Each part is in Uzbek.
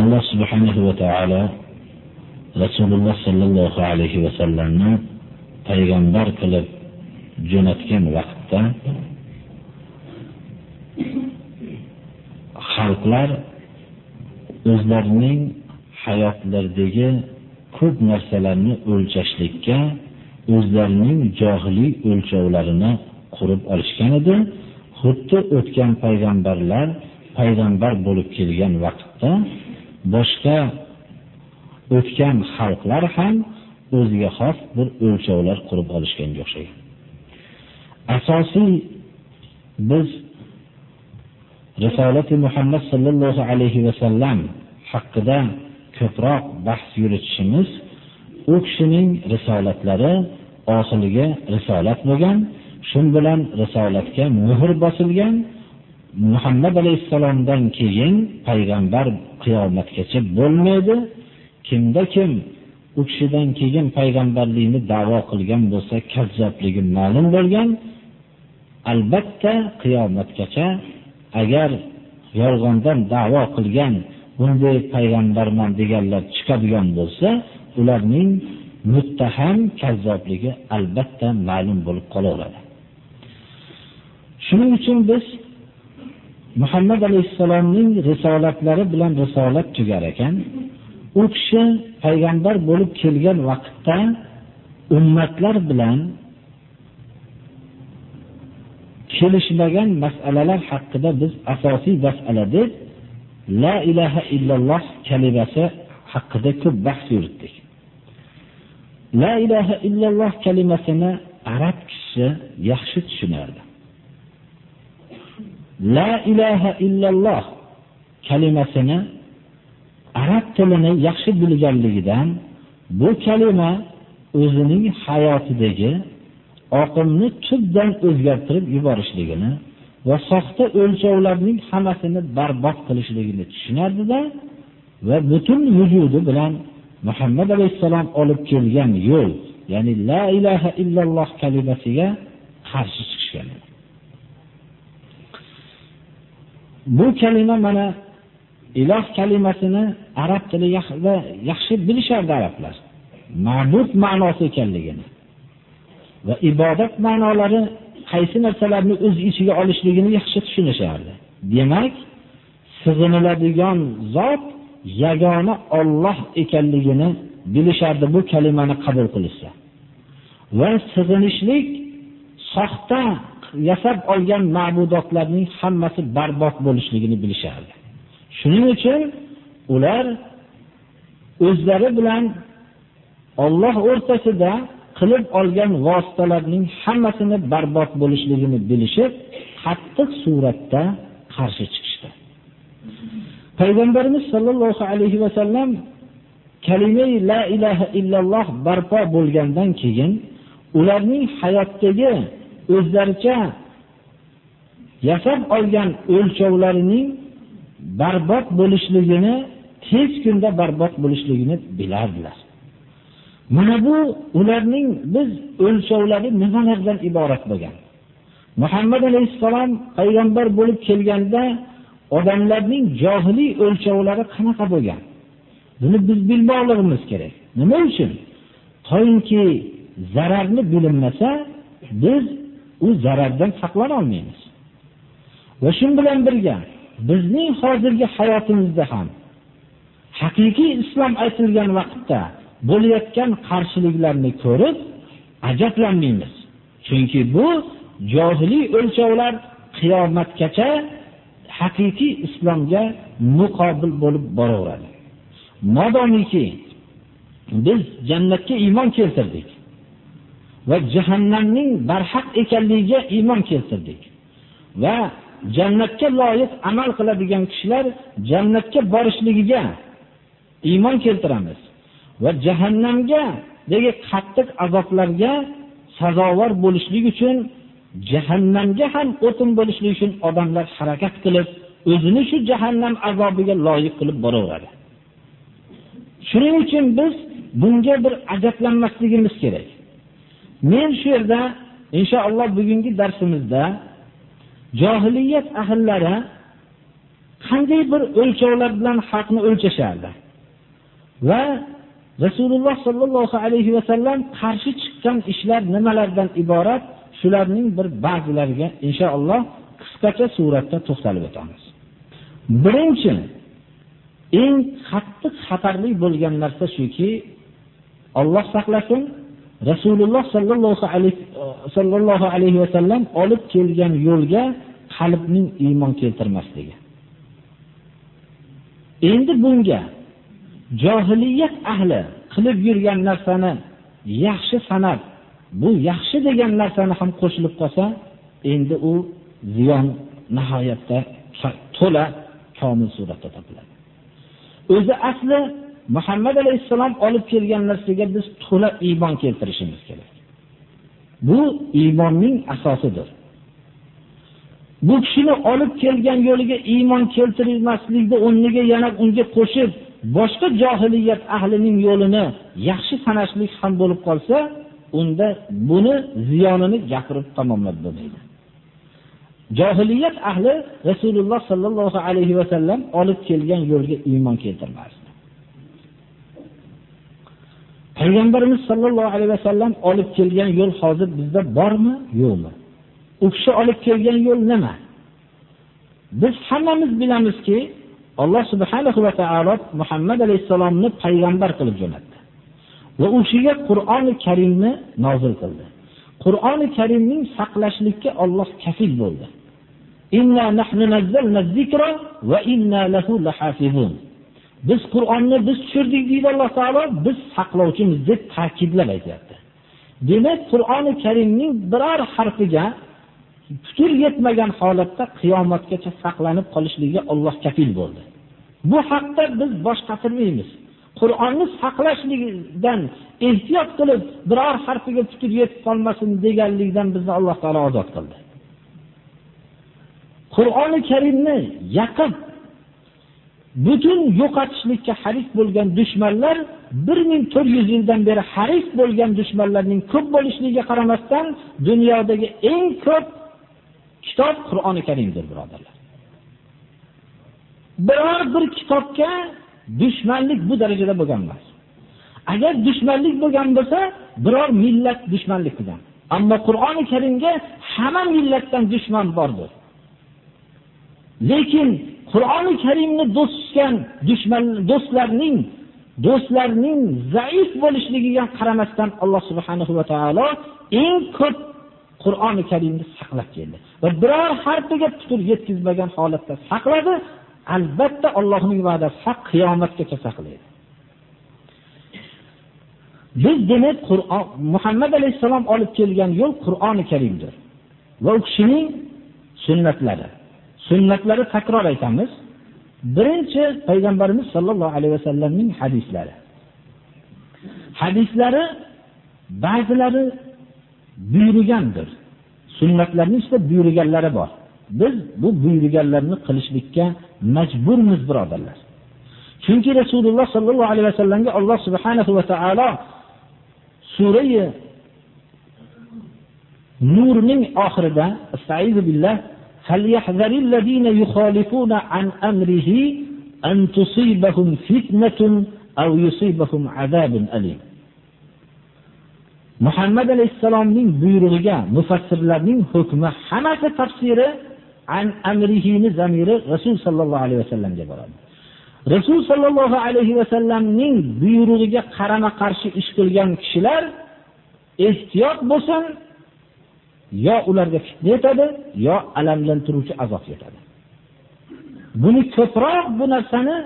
Alloh subhanahu va taolo rasululloh sollallohu alayhi vasallamni payg'ambar qilib jo'natgan vaqtda xalqlar o'zlarining hayotlaridagi ko'p narsalarni o'lchashlikka o'zlarining johiliy o'lchovlarini qurib olishgan edi. Xuddi o'tgan payg'ambarlar payg'ambar bo'lib kelgan vaqtda boshqa o'tgan xalqlar ham o'ziga xos bir o'lchovlar qurib olishganga o'xshagan. Asosiy biz risolati muhammad sollallohu alayhi vasallam haqida ko'proq bahs yuritishimiz u kishining risolatlari oxiriga risolat bo'lgan shu bilan risolatga muhr bosilgan muhammad alayhissalomdan keyin payg'ambar qiyomatgacha bo'lmaydi. Kimda kim u kishidan keyin payg'ambarlikni davo qilgan bo'lsa kazzobligi ma'lum bo'lgan. Albatta qiyomatgacha agar yolg'ondan davo qilgan bunday payg'ambarman deganlar chiqadigan bo'lsa ularning muttaham kazzobligi albatta ma'lum bo'lib qolaveradi. Shuning uchun biz muhammad alayhissalomning risolatlari bilan risolat tugar ekan. U kishi payg'ambar bo'lib kelgan vaqtda ummatlar bilan kelishmagan masalalar haqida biz asosiy masala deb la ilaha illalloh kalimasi haqida ko'p bahs yuritdik. La ilaha illalloh kalimasini arab kishi yaxshi tushunardi. La ilaha illalloh kalimasini arab tilini yaxshi bilganligidan bu kalima o'zining hayotidagi oqimni tubdan o'zgartirib yuborishligini va soxta o'lchovlarning hammasini barbod qilishligini tushunardida va butun vujudi bilan muhammad alayhissalom olib kelgan yo'l ya'ni la ilaha illalloh kalimasiga qarshi chiqishgan edi. Bu kalima mana iloh kalimasini arab tilida yaxshi bilishardi arablar. Ma'bud ma'nosi ekanligini va ibodat ma'nolari qaysi narsalarni o'z ichiga olishligini yaxshi tushunishardi. Demak sig'iniladigan zot yagona Alloh ekanligini bilishardi bu kalimani qabul qilishsa. Va sig'inishlik soxta yasab olgan ma'budotlarning hammasi barbod bo'lishligini bilishardi. Shuning uchun ular o'zlari bilan Alloh o'rtasida qilib olgan vositalarning hammasini barbod bo'lishligini bilishib qattiq suratda qarshi chiqishdi. Payg'ambarimiz sollallohu alayhi va sallam kalima la ilaha illalloh barpo bo'lgandan keyin ularning hayotdagi o'zlaricha yasab olgan o'lchovlarining barbod bo'lishligini tez kunda barbod bo'lishligini bilardilar. Mana bu ularning biz o'lchovlari nimalardan iborat bo'lgan? Muhammad alayhissalom payg'ambar bo'lib kelganda odamlarning johiliy o'lchovlari qanaqa bo'lgan? Buni biz bilmoqligimiz kerak. Nima uchun? Toinki zararni bilinmasa biz u zarardan saqlana olmaymiz. Va shu bilan birga bizning hozirgi hayotimizda ham haqiqiy islom aytilgan vaqtda bo'layotgan qarshiliklarni ko'rib ajablanmaymiz. Chunki bu johiliy o'lchovlar qiyomatgacha haqiqiy islomga muqobil bo'lib boraveradi. Modomiki biz jannatga iymon keltirdik. Va jahannamning barhaq ekanligiga iymon keltirdik. Va jannatga loyiq amal qiladigan kishilar jannatga borishligiga iymon keltiramiz. Va jahannamga degi qattiq azoblarga sazovor bo'lishlik uchun jahannamga ham o'tin bo'lishlik uchun odamlar harakat qilib o'zini shu jahannam azobiga loyiq qilib boraveradi. Shuning uchun biz bunga bir ajablanmasligimiz kerak. Men shu yerda inshaalloh bugungi darsimizda jahiliyat ahllari qanday bir o'lchovlar bilan haqni o'lchashardi. Va rasululloh sollallohu alayhi va sallam qarshi chiqqan ishlar nimalardan iborat? Shularning bir ba'zilariga inshaalloh qisqacha suratda to'xtalib o'tamiz. Birinchi eng qattiq xatarli bo'lgan narsa shuki Alloh saqlasin rasululloh sallallohu alayhi sallallohu alayhi vasallam olib kelgan yo'lga qalbning iymon keltirmasligi. Endi bunga jahiliyat ahli qilib yurgan narsani yaxshi sanab bu yaxshi degan narsani ham qo'shilib qolsa endi u ziyon nihoyatda to'la komil suratda topiladi. O'zi asli muhammad alayhissalom olib kelgan narsaga biz to'la iymon keltirishimiz kerak. Bu iymonning asosidir. Bu kishini olib kelgan yo'liga iymon keltirilmaslikni o'rniga yana unga qo'shib boshqa jahiliyat ahlining yo'lini yaxshi sanashlik ham bo'lib qolsa unda buni ziyonini gapirib tamomlab bo'lmaydi. Jahiliyat ahli rasululloh sollallohu alayhi va sallam olib kelgan yo'lga iymon keltirmasdi. Payg'ambarimiz sollallohu alayhi vasallam olib kelgan yo'l hozir bizda bormi? Yo'qmi? U kishi olib kelgan yo'l nima? Biz hammamiz bilamizki alloh subhanahu va taolo muhammad alayhissalomni payg'ambar qilib jo'natdi. Va u kishiga qur'oni karimni nozil qildi. Qur'oni karimning saqlashlikka olloh kafil bo'ldi. Inna nahnu nazzalna zikra va inna lahu lahafizun. Biz qur'onni biz tushirdik deydi alloh taolo biz saqlovchimiz deb ta'kidlab aytyapti demak qur'oni karimning biror harfiga putur yetmagan holatda qiyomatgacha saqlanib qolishligiga Alloh kafil bo'ldi. Bu haqda biz bosh qatirmaymiz qur'onni saqlashlikdan ehtiyot qilib biror harfiga putur yetib qolmasin deganlikdan bizni alloh taolo ozod qildi. Qur'oni karimni yaqib butun yo'qotishlikka haris bo'lgan dushmanlar bir ming to'rt yuz yildan beri haris bo'lgan dushmanlarning ko'p bo'lishligiga qaramasdan dunyodagi eng ko'p kitob qur'oni karimdir birodarlar. Biror bir kitobga dushmanlik bu darajada bo'lgan emas. Agar dushmanlik bo'lgan bo'lsa biror millat dushmanlik qilgan. Ammo qur'oni karimga hamma millatdan dushman bordir. Lekin qur'oni karimni do'st tutgan dushman do'stlarning do'stlarning zaif bo'lishligiga qaramasdan alloh subhanahu va taolo eng ko'p qur'oni karimni saqlab keldi. Va biror harfiga putur yetkazmagan holatda saqladi albatta allohning va'dasi haq qiyomatgacha saqlaydi. Biz demak qur'on muhammad alayhisalom olib kelgan yo'l qur'oni karimdir. Va u kishining sunnatlari. Sunnatlari takror aytamiz. Birinchi payg'ambarimiz sollallohu alayhi vasallamning hadislari. Hadislari ba'zilari buyurgandir. Sunnatlarning ichida buyurganlari bor. Biz bu buyurganlarni qilishlikka majburmiz birodarlar. Chunki rasululloh sollallohu alayhi vasallamga alloh subhanahu va taolo surai nurning oxirida billah فليحذر الذين يخالفون عن أمره أن تصيبهم فتنة أو يصيبهم عذاب أليم muhammad alayhissalomning buyrug'iga mufassirlarning hukmi hammasi tafsiri an amrihini zamiri rasul sollallohu alayhi vasallamga boradi rasul sollallohu alayhi vasallamning buyrug'iga qarama qarshi ish qilgan kishilar ehtiyot bo'lsin yo ularga fitna yetadi yo alamlantiruvchi azob yetadi. Buni ko'proq bu narsani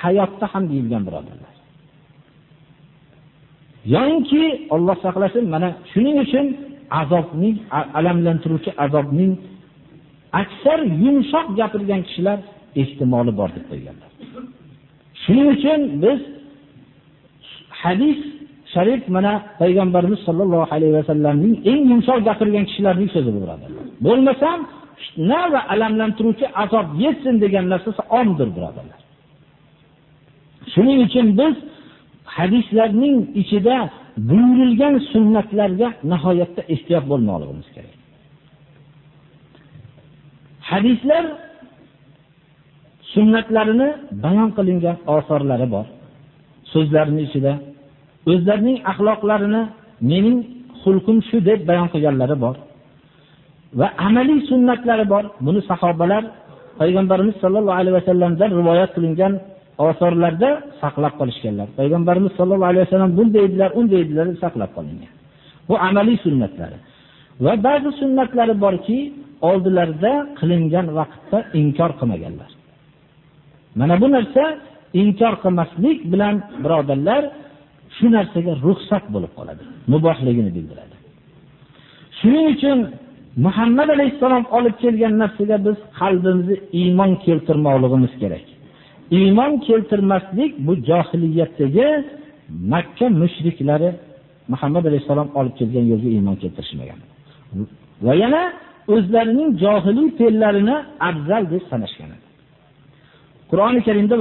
hayotda ham deyilgan birodarlar. Yoinki olloh saqlasin mana shuning uchun azobning alamlantiruvchi azobning aksar yumshoq gapirgan kishilar ehtimoli bor deb qo'yganlar. Shuning uchun biz hadis sharif mana payg'ambarimiz sollallohu alayhi vasallamning eng yumshoq gapirgan kishilarning so'zi bu birodarlar bo'lmasam fitna va alamlantiruvchi azob yetsin degan narsasi omdir birodarlar. Shuning uchun biz hadislarning ichida buyurilgan sunnatlarga nihoyatda ehtiyot bo'lmoqligimiz kerak. Hadislar sunnatlarini bayon qilingan osorlari bor. So'zlarini ichida o'zlarining axloqlarini mening xulqim shu deb bayon qilganlari bor va amaliy sunnatlari bor. Buni sahobalar payg'ambarimiz sollallohu alayhi vasallamdan rivoyat qilingan osorlarda saqlab qolishganlar. Payg'ambarimiz sollallohu alayhi vasallam bunday edilar unday edilar saqlab qolingan. Bu amaliy sunnatlari. Va ba'zi sunnatlari borki oldilarida qilingan vaqtda inkor qilmaganlar. Mana bu narsa inkor qilmaslik bilan birodarlar shu narsaga ruxsat bo'lib qoladi mubohligini bildiradi. Shuning uchun muhammad alayhissalom olib kelgan narsaga biz qalbimizni iymon keltirmoqligimiz kerak. Iymon keltirmaslik bu johiliyatdagi makka mushriklari muhammad alayhissalom olib kelgan yo'lga iymon keltirishmagan. Va yana o'zlarining johiliy fe'llarini afzal deb sanashgan qur'oni karimda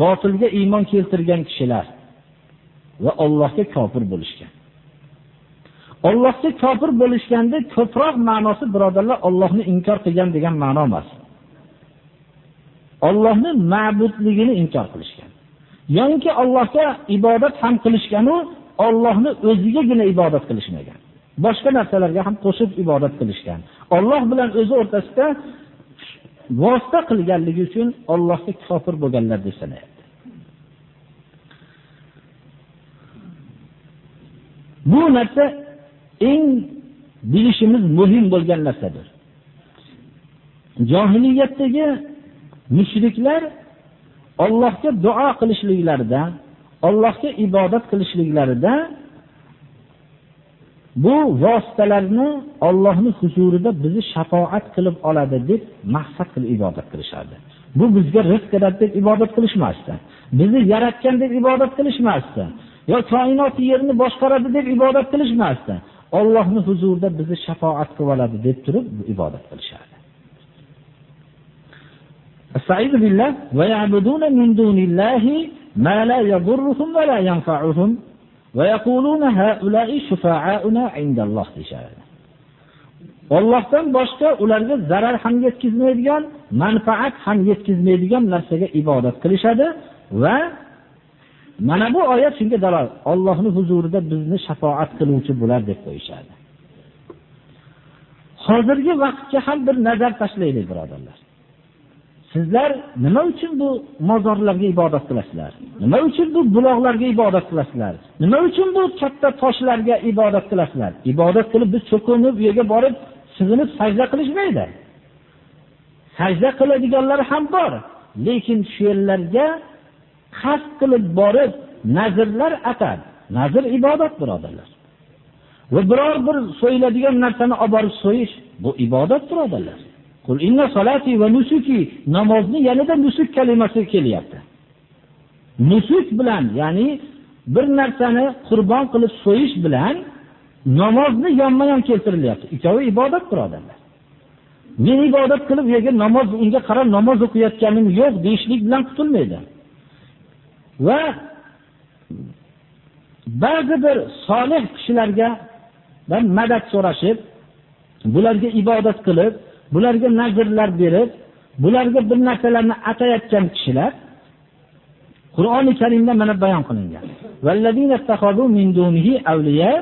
botilga iymon keltirgan kishilar va Allohga kofir bo'lishgan. Allohga kofir bo'lishganda ko'proq ma'nosi birodarlar Allohni inkor qilgan degan ma'no emas. Allohning ma'budligini inkor qilishgan. Ya'ni Allohga ibodat ham qilishgan-u, Allohni o'zigagina ibodat qilishmagan. Boshqa narsalarga ham qo'shib ibodat qilishgan. Alloh bilan o'zi o'rtasida vosita qilganligi uchun Allohga kofir bo'lganlar deb sanayapti. Bu narsa eng bilishimiz muhim bo'lgan narsadir. Jahiliyatdagi mushriklar Allohga duo qilishliklarida, Allohga ibodat qilishliklarida bu vositalarni Allohning huzurida bizni shafoat qilib oladi deb maqsad qilib ibodat qilishardi. Bu bizga rizq beradi deb ibodat qilishmasdi. Bizni yaratgan deb ibodat qilishmasdi. yo koinot yerni boshqaradi deb ibodat qilishmasdi. Allohning huzurida bizni shafoat qilib oladi deb turib ibodat qilishardi. Astagfiru billah va ya'buduna min dunillahi ma la yadurruhum va la yanfa'uhum va yaquluna ha'ula'i shufa'auna 'indalloh deyshadi. Allohdan boshqa ularga zarar ham yetkazmaydigan, manfaat ham yetkazmaydigan narsaga ibodat qilishadi va Mana bu oyat shunga dalol Allohning huzurida bizni shafoat qiluvchi bular deb qo'yishadi. Hozirgi vaqtga ham bir nazar tashlaylik, birodarlar. Sizlar nima uchun bu mozorlarga ibodat qilasizlar? Nima uchun bu buloqlarga ibodat qilasizlar? Nima uchun bu katta toshlarga ibodat qilasizlar? Ibodat qilib biz cho'kinib u yerga borib sig'inib sajda qilishmaydi. Sajda qiladiganlar ham bor, lekin shu yerlarga qasd qilib borib nazrlar atab Nazr ibodat birodarlar. Va biror bir so'yiladigan narsani olib borib so'yish bu ibodat birodarlar. Qul inna salati va nusuki namozni yanada nusuk kalimasi kelyapti. Nusuk bilan, ya'ni bir narsani qurbon qilib so'yish bilan namozni yonma-yon keltirilyapti. Ikkovi ibodat birodarlar. Men ibodat qilib yoki namoz unga qarab namoz o'qiyotganim yo'q deyishlik bilan qutulmaydi. va ba'zi bir solih kishilarga madad so'rashib, bularga ibodat qilib, bularga nazrlar berib, bularga bir narsalarni atayotgan kishilar Qur'oni Karimda mana bayon qilingan. Vallazina takhadu min dunihi awliya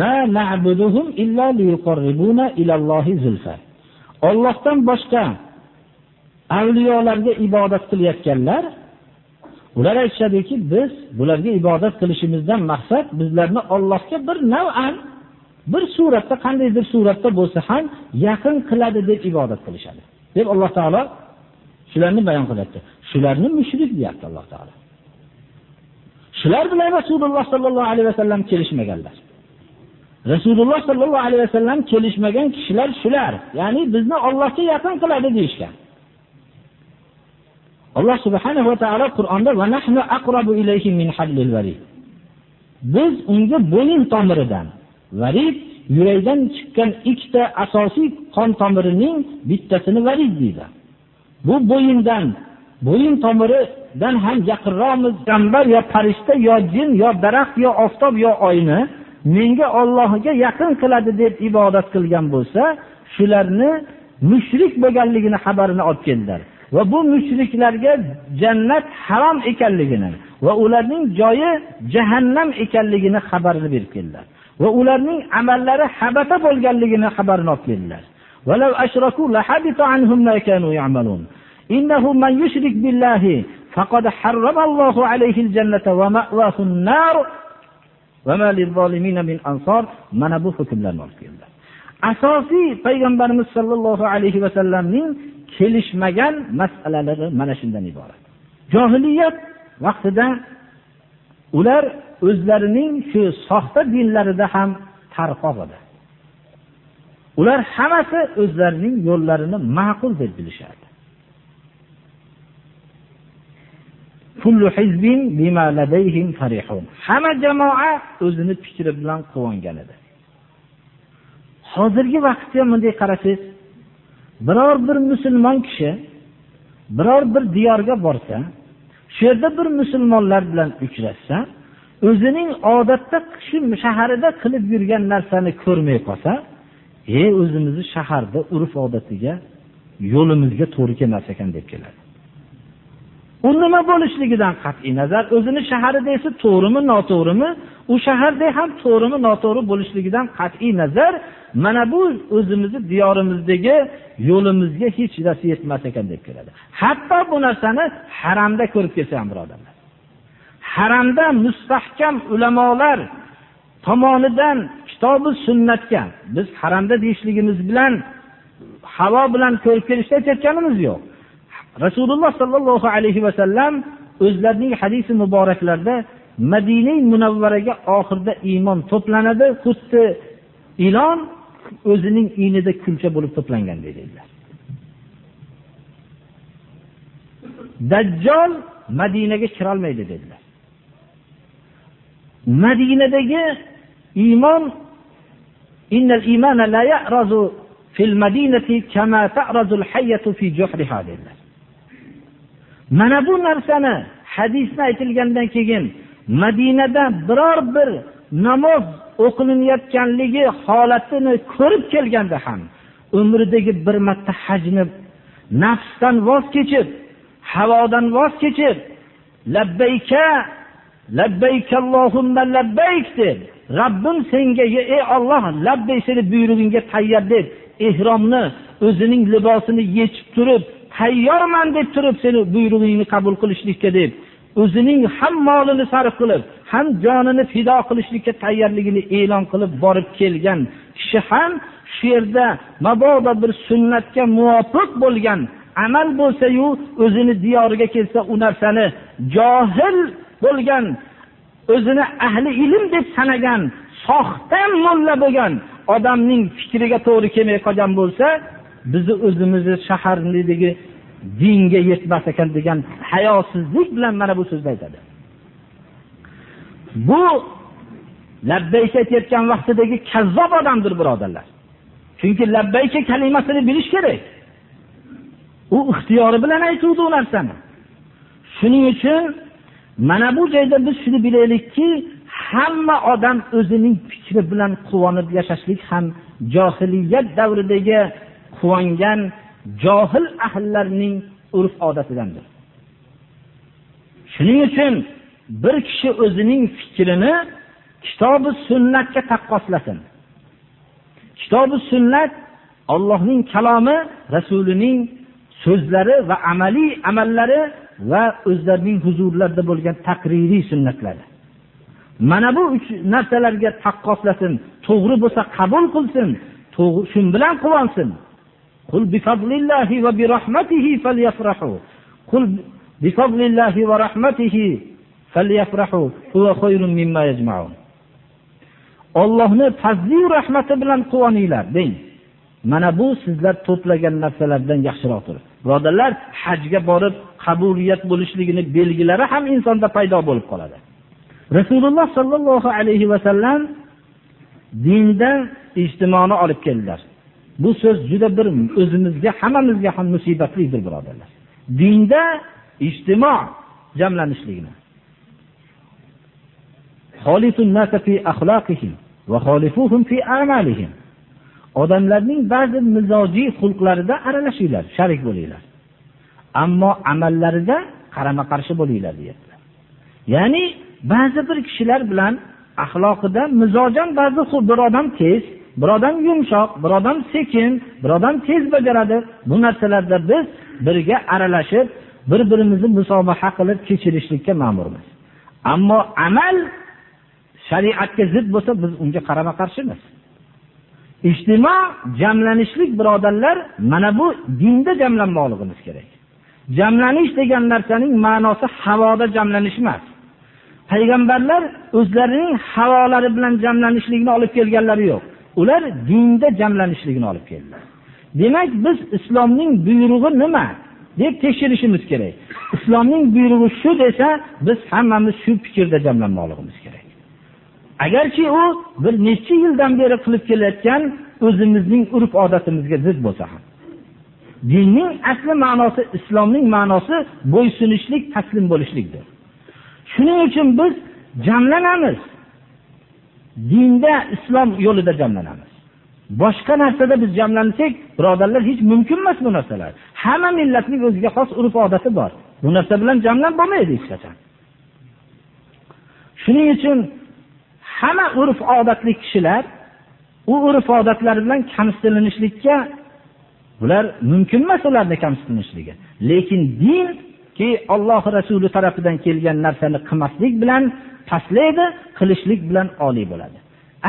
ma na'buduhum illa liyuqarribuna ila Allohi zulfa. Allohdan boshqa avliyolarga ibodat qilayotganlar Ular aytishadiki, biz bularga ibodat qilishimizdan maqsad bizlarni Allohga bir nav'an bir suratda qandaydir suratda bo'lsa ham yaqin qiladi deb ibodat qilishadi. Deb Alloh taolo shularni bayon qilyapti. Shularni mushrik deyapti Alloh taolo. Shular bilan Rasululloh sallallohu alayhi vasallam kelishmaganlar. Rasululloh sallallohu alayhi vasallam kelishmagan kishilar shular, ya'ni bizni Allohga yaqin qiladi deyishgan. alloh subhanahu va taolo qur'onda va nahnu aqrabu ilayhi min hablil varid biz unga bo'yin tomiridan varid yurakdan chiqqan ikkita asosiy qon tomirining bittasini varid deydi. Bu bo'yindan bo'yin tomiridan ham yaqinroqmiz. Jambar yo farishta yo jin yo daraxt yo oftob yo oyni menga Allohga yaqin qiladi deb ibodat qilgan bo'lsa shularni mushrik bo'lganligini xabarini olib keldilar. Va bu mushriklarga jannat harom ekanligini va ularning joyi jahannam ekanligini xabarini berib keldilar. va ularning amallari habata bo'lganligini xabarini olib keldilar إنه من يشرك بالله فقد حرم الله عليه الجنة ومأواه النار وما للظالمين من أنصار mana bu hukmlarni olib keldi asosiy payg'ambarimiz sollallohu alayhi vasallamning kelishmagan masalalari mana shundan iborat johiliyat vaqtida ular o'zlarining shu soxta dinlarida ham tarqoq edi ular hammasi o'zlarining yo'llarini ma'qul deb bilishardi. Hamma jamoa o'zini fikri bilan quvongan edi. Hozirgi vaqtga bunday qarasangiz biror bir musulmon kishi biror bir diyorga borsa shu yerda bir musulmonlar bilan uchrashsa o'zining odatda shu shaharida qilib yurgan narsani ko'rmay qolsa e o'zimizni shaharda urf odatiga yo'limizga to'g'ri kelmas ekan deb keladi. U nima bo'lishligidan qat'iy nazar o'zini shaharida esa to'g'rimi noto'g'rimi? U shaharda ham to'g'rimi noto'g'ri bo'lishligidan qat'iy nazar. Mana bu o'zimizni diyorimizdagi yo'limizga hech narsa yetmas ekan deb keladi. Hatto bu narsani haramda ko'rib kelsa ham birodarlar. Haramda mustahkam ulamolar tomonidan kitobi sunnatga biz haramda deyishligimiz bilan havo bilan ko'rib kelishni aytayotganimiz yo'q. Rasululloh sollallohu alayhi vasallam o'zlarining hadisi muboraklarida madina munavvaraga oxirida iymon to'planadi xuddi ilon o'zining inida kulcha bo'lib to'planganday dedilar. Dajjol madinaga kirolmaydi dedilar. Madinadagi iymon innal imana la ya'razu fil madinati kama ta'razu al-hayyatu fi juhriha dedilar. Mana bu narsani hadisda aytilgandan keyin madinada biror bir namoz o'qilinayotganligi holatini ko'rib kelganda ham umridagi bir marta hajni nafsdan voz kechib havodan voz kechib labbayka labbaykallohumma labbayk deb robbim senga ey olloh labbay seni buyrug'ingga tayyor deb ehromni o'zining libosini yechib turib tayyorman deb turib seni buyrug'ingni qabul qilishlikka deb o'zining ham molini sarf qilib ham jonini fido qilishlikka tayyorligini e'lon qilib borib kelgan kishi ham shu yerda mabodo bir sunnatga muvofiq bo'lgan amal bo'lsayu o'zini diyoriga kelsa u narsani johil bo'lgan o'zini ahli ilm deb sanagan soxta mulla bo'lgan odamning fikriga to'g'ri kelmay qolgan bo'lsa bizni o'zimizni shaharnidagi dinga yetmas ekan degan hayosizlik bilan mana bu so'zni aytadi. Bu labbayka aytayotgan vaqtidagi kazzob odamdir birodarlar. Chunki labbayka kalimasini bilish kerak. U ixtiyori bilan aytuvdi u narsani. Shuning uchun mana bu joyda biz shuni bilaylikki hamma odam o'zining fikri bilan quvonib yashashlik ham johiliyat davridagi quvongan johil ahllarning urf odatidandir. Shuning uchun bir kishi o'zining fikrini kitobi sunnatga taqqoslasin. Kitobi sunnat allohning kalomi rasulining so'zlari va amaliy amallari va o'zlarining huzurlarida bo'lgan taqririy sunnatlari mana bu uch narsalarga taqqoslasin. To'g'ri bo'lsa qabul qilsin shu bilan quvonsin. قل بفضل الله وبرحمته فليفرحوا قل بفضل الله ورحمته فليفرحوا هو خير مما يجمعون ollohni fazliyu rahmati bilan quvoninglar deng mana bu sizlar to'plagan narsalardan yaxshiroqdir birodarlar hajga borib qabuliyat bo'lishligini belgilari ham insonda paydo bo'lib qoladi rasululloh sollallohu alayhi vasallam dinda ijtimoni olib keldilar Bu so'z juda bir o'zimizga hammamizga ham musibatlidir birodarlar. Dinda ijtimo jamlanishligini odamlarning ba'zi mizojiy xulqlarida aralashinglar sharik bo'linglar. Ammo amallarida qarama qarshi bo'linglar deyaptilar. Ya'ni ba'zi bir kishilar bilan axloqida mizojan ba'zi bir odam tez bir odam yumshoq bir odam sekin bir odam tez bajaradi. Bu narsalarda biz birga aralashib bir birimizni musobaha qilib kechirishlikka ma'murmiz. Ammo amal shariatga zid bo'lsa biz unga qarama qarshimiz. Ijtimo jamlanishlik birodarlar mana bu dinda jamlanmoqligimiz kerak. Jamlanish degan narsaning ma'nosi havoda jamlanish emas. Payg'ambarlar o'zlarining havolari bilan jamlanishlikni olib kelganlari yo'q. Ular dinda jamlanishligini olib keldilar. Demak biz islomning buyrug'i nima deb tekshirishimiz kerak. Islomning buyrug'i shu desa biz hammamiz shu fikrda jamlanmoqligimiz kerak. Agarchi u bir necha yildan beri qilib kelayotgan o'zimizning urf odatimizga zid bo'lsa ham. Dinning asli ma'nosi islomning ma'nosi bo'ysunishlik taslim bo'lishlikdir. Shuning uchun biz jamlanamiz. Dinda islom yo'lida jamlanamiz. Boshqa narsada biz jamlansak birodarlar hech mumkin emas bu narsalar. Hamma millatning o'ziga xos urf odati bor. Bu narsa bilan jamlanib bo'lmaydi hech qachon. Shuning uchun hamma urf odatli kishilar u urf odatlari bilan kamsitilinishlikka bular mumkin emas ularni kamsitilishligi. Lekin dinki olloh rasuli tarafidan kelgan narsani qilmaslik bilan pastlaydi qilishlik bilan oliy bo'ladi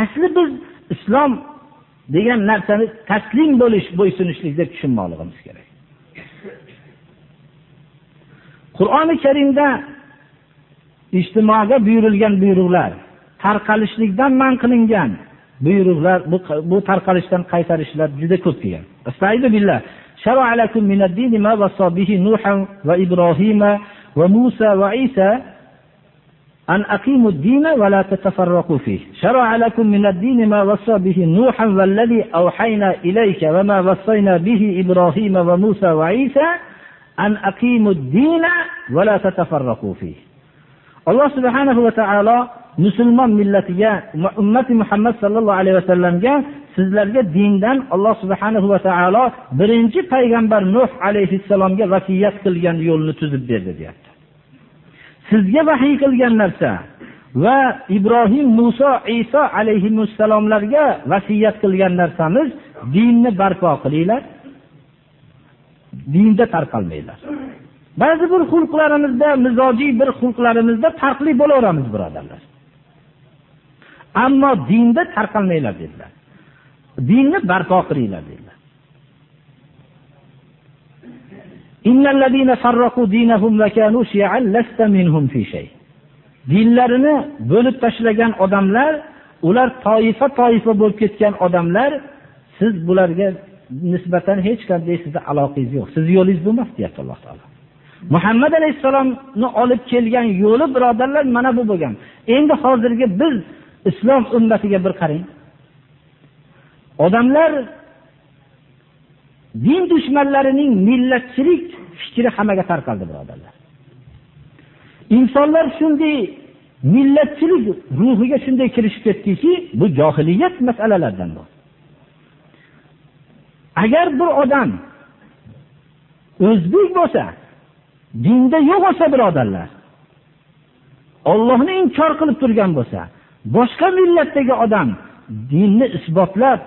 asli biz islom degan narsani taslim bo'lish bo'ysunishlik deb tushunmoqligimiz kerak qur'oni karimda ijtimoga buyurilgan buyruqlar tarqalishlikdan man qilingan buyruqlar bu, bu tarqalishdan qaytarishlar juda ko'p kelgan شرع لكم من الدين ما وصى به نوحا وإبراهيم وموسى وعيسى أن أقيموا الدين ولا تتفرقوا فيه شرع لكم من الدين ما وصى به نوحا والذي أوحينا إليك وما وصينا به إبراهيم وموسى وعيسى أن أقيموا الدين ولا تتفرقوا فيه الله سبحانه وتعالى musulmon millatiga ummati muhammad sallallohu alayhi vasallamga sizlarga dindan alloh subhanahu va taolo birinchi payg'ambar nuh alayhissalomga vasiyat qilgan yo'lni tuzib berdi deyapti sizga vahiy qilgan narsa va ibrohim muso iso alayhissalomlarga vasiyat qilgan narsamiz dinni barpo qilinglar. Dinda tarqalmanglar. Ba'zi bir xulqlarimizda mizojiy bir xulqlarimizda farqli bo'laveramiz birodarlar. Ammo dinda tarqalmanglar dedilar. Dinni barpo qilinglar dedilar. Dinlarini bo'lib tashlagan odamlar ular toifa toifa bo'lib ketgan odamlar siz bularga nisbatan hech qanday sizni aloqangiz yo'q. Sizni yo'lingiz bu emas deyapti alloh taolo. Muhammad alayhissalomni olib kelgan yo'li birodarlar mana bu bo'lgan. Endi hozirgi biz islom ummatiga bir qarang. Odamlar din dushmanlarining millatchilik fikri hammaga tarqaldi birodarlar. Insonlar shunday millatchilik ruhiga shunday kirishib ketdiki bu johiliyat masalalaridan bu agar bir odam o'zbek bo'lsa dinda yo'q bo'lsa birodarlar ollohni inkor qilib turgan bo'lsa boshqa millatdagi odam dinni isbotlab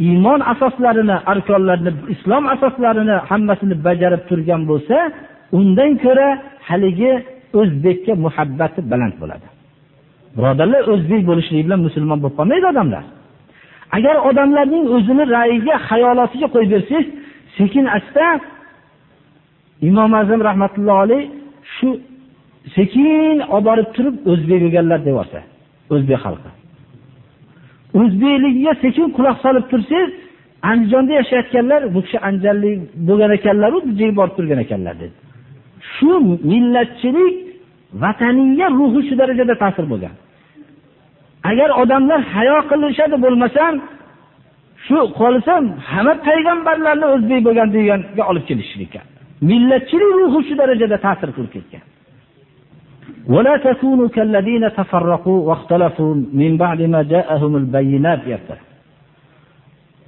iymon asoslarini arkonlarini islom asoslarini hammasini bajarib turgan bo'lsa undan ko'ra haligi o'zbekka muhabbati baland bo'ladi. Birodarlar o'zbek bo'lishligi bilan musulmon bo'lib qolmaydi odamlar. Agar odamlarning o'zini rayiga xayolotiga qo'yib bersangiz sekin asta imom azam rahmatullohi alayh shu sekin olib borib turib o'zbek bo'lganlar deyorsa o'zbek xalqi. O'zbekligiga sekin quloq solib tursangiz andijonda yashayotganlar bu kishi andijonlik bo'lgan ekanlaru bizga borib turgan ekanlar dedi. Shu millatchilik vataniya ruhi shu darajada ta'sir bo'lgan. Agar odamlar hayo qilishadi bo'lmasam shu qolsam hamma payg'ambarlarni o'zbek bo'lgan deganga olib kelishlikka millatchilik ruhi shu darajada ta'sir qilib ketgan. ولا تكونوا كالذين تفرقوا واختلفوا من بعد ما جاءهم البينات deyapti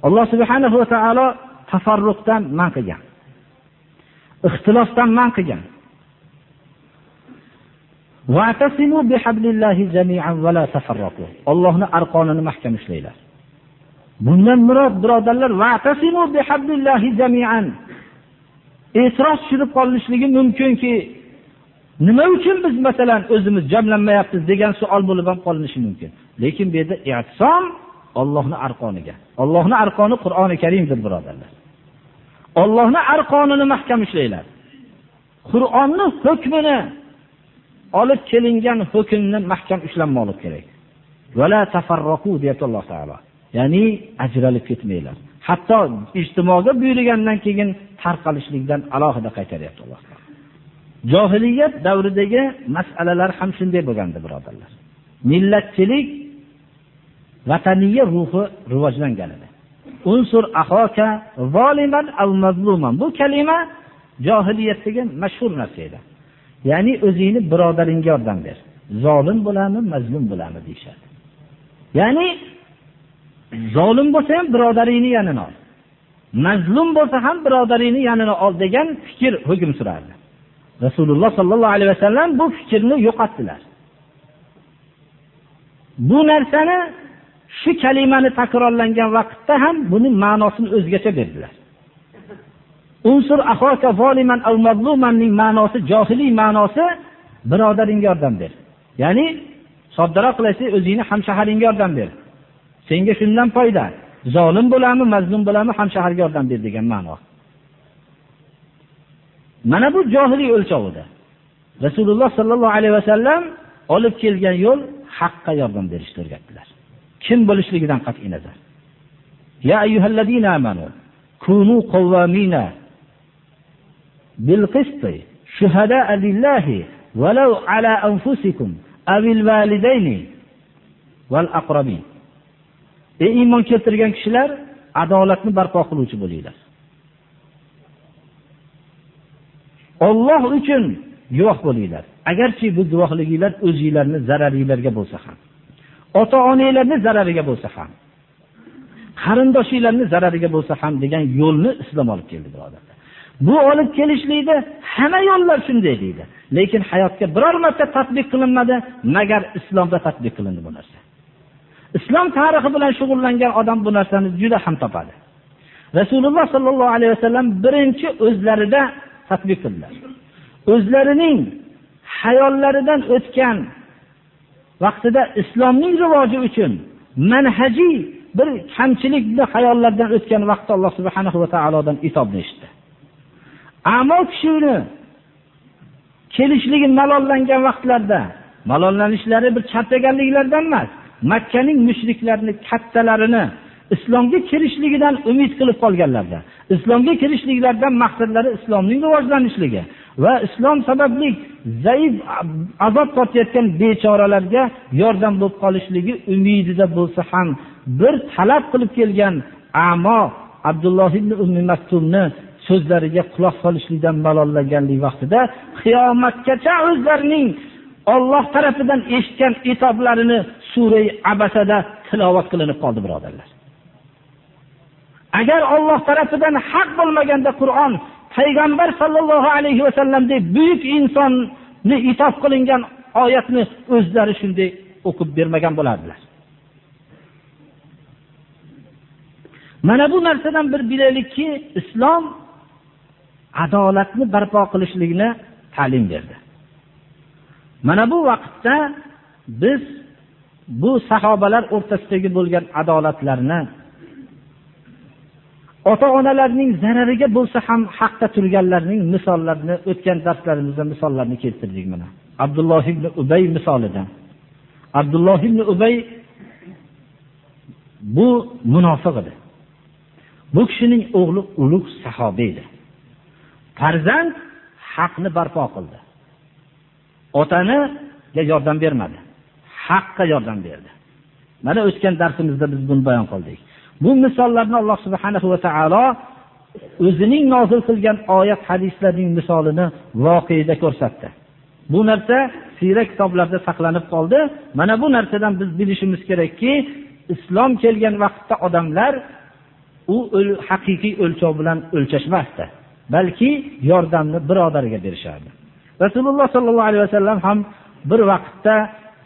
alloh subhanahu va taolo tafarruqdan man qilgan ixtilofdan man qilgan ollohni arqonini mahkam ushlanglar bundan murod birodarlar e'tiroz tushirib qolinishligi mumkinki nima uchun biz masalan o'zimiz jamlanmayapmiz degan savol bo'lib ham qolinishi mumkin. Lekin bu yerda e'tisom ollohni arqoniga. Ollohni arqoni qur'oni karimdir birodarlar. Ollohni arqonini mahkam ushlanglar qur'onni hukmini olib kelingan hukmni mahkam ushlanmoqlik kerak. Deyapti alloh taolo. Ya'ni ajralib ketmanglar. Hatto ijtimoga buyurgandan keyin tarqalishlikdan alohida qaytaryapti alloh taolo. Jahiliyat davridagi masalalar ham shunday bo'lgandi birodarlar. Millatchilik vataniya ruhi rivojlangan edi unsur ahoka zoliman aw mazluman. Bu kalima jahiliyatdagi mashhur narsa edi. Ya'ni o'zingni birodaringga yordam ber. Zolim bo'lami, mazlum bo'lami deyshadi. ya'ni zolim bo'lsa ham birodaringni yanini ol. Mazlum bo'lsa ham birodaringni yanini ol degan fikr hukm surardi. Rasululloh sollallohu alayhi vasallam bu fikrni yo'qotdilar. Bu narsani shu kalimani takrorlangan vaqtda ham buni ma'nosini o'zgacha berdilar. Unsur ahoka zoliman al mazlumanning ma'nosi johiliy ma'nosi birodaringga yordam ber. Ya'ni soddaroq qilsak o'zingni hamshaharingga yordam ber. Senga shundan foyda. Zolim bo'ladimi mazlum bo'ladimi hamshaharga yordam ber degan ma'no. Mana bu johiliy o'lchovida. rasululloh sallallohu alayhi vasallam olib kelgan yo'l haqqa yordam berishni o'rgatdilar kim bo'lishligidan qat'i nazar. Ya ayyuhallazina amanu kunu qawwamina bil qisti shuhada'a lillahi walau ala anfusikum avil validayni val aqrabin. Ey iymon keltirgan kishilar adolatni barpo qiluvchi bo'linglar. Alloh uchun guvoh bo'linglar. Agarchi bu guvohliginglar o'zinglarni zararinglarga bo'lsa ham ota onanglarni zarariga bo'lsa ham qarindoshinglarni zarariga bo'lsa ham degan yo'lni islom olib keldi birodarlar. Bu olib kelishlikda hamma yo'llar shunday deydi. Lekin hayotga biror marta tatbiq qilinmadi magar islomda tatbiq qilindi bu narsa. Islom tarixi bilan shug'ullangan odam bu narsani juda ham topadi. Rasululloh sollallohu alayhi vasallam birinchi o'zlarida tatbiq qildilar o'zlarining hayollaridan o'tgan vaqtida islomning rivoji uchun manhajiy bir kamchilikni hayollardan o'tgan vaqtda alloh subhana va taolodan itobni eshitdi ammo kishini kelishligi malollangan vaqtlarda malollanishlari bir charchaganliklaridan emas makkaning mushriklarining kattalarini islomga kirishligidan umid qilib qolganlarda islomga kirishliklaridan maqsadlari islomning rivojlanishligi va islom sababli zaif azob tortayotgan bechoralarga yordam bo'lib qolishligi umidida bo'lsa ham bir talab qilib kelgan amo abdulloh ibn ummi maktumni so'zlariga quloq solishlikdan malollaganlik vaqtida qiyomatgacha o'zlarining olloh tarafidan eshitgan itoblarini surai abasada tilovat qilinib qoldi birodarlar. Agar olloh tarafidan haq bo'lmaganda qur'on payg'ambar sollallohu alayhi vasallamdek buyuk insonni itob qilingan oyatni o'zlari shunday o'qib bermagan bo'lardilar. Mana bu narsadan bir bilaylikki islom adolatni barpo qilishlikni ta'lim berdi. Mana bu vaqtda biz bu sahobalar o'rtasidagi bo'lgan adolatlarni ota onalarning zarariga bo'lsa ham haqda turganlarning misollarini o'tgan darslarimizda misollarni keltirdik mana. Abdulloh ibn ubay misolidan abdulloh ibn ubay bu munofiq edi. Bu kishining o'g'li ulug' sahobiy edi. Farzand haqni barpo qildi. Otaniga yordam bermadi. Haqqa yordam berdi. Mana o'tgan darsimizda biz buni bayon qildik. Bu misollarni alloh subhanahu va taolo o'zining nozil qilgan oyat hadislarning misolini voqeda ko'rsatdi. Bu narsa siyra kitoblarda saqlanib qoldi. Mana bu narsadan biz bilishimiz kerakki islom kelgan vaqtda odamlar u haqiqiy o'lchov bilan o'lchashmasdi balki yordamni birodariga berishardi. Rasululloh sollallohu alayhi vasallam ham bir vaqtda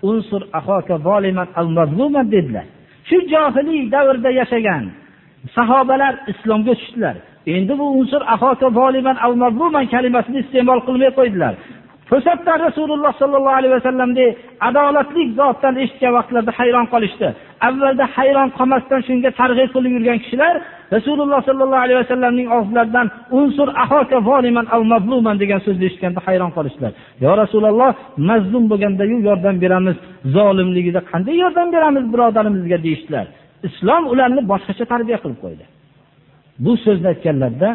unsur dedilar. Shu johiliy davrda yashagan sahobalar islomga tushdilar. Endi bu unsur kalimasini iste'mol qilmay qo'ydilar. To'satdan rasululloh sollallohu alayhi vasallamdek adolatli zotdan eshitgan vaqtlarida hayron qolishdi. Avvalda hayron qolmasdan shunga targ'ib qilib yurgan kishilar rasululloh sollallohu alayhi vasallamning og'zlaridan unsur ahoka voliman al mazluman degan so'zni eshitganda hayron qolishdilar. Yo rasululloh mazlum bo'lgandayu yordam beramiz zolimligida qanday yordam beramiz birodarimizga? deyishdilar. Islom ularni boshqacha tarbiya qilib qo'ydi. Bu so'zni aytganlarida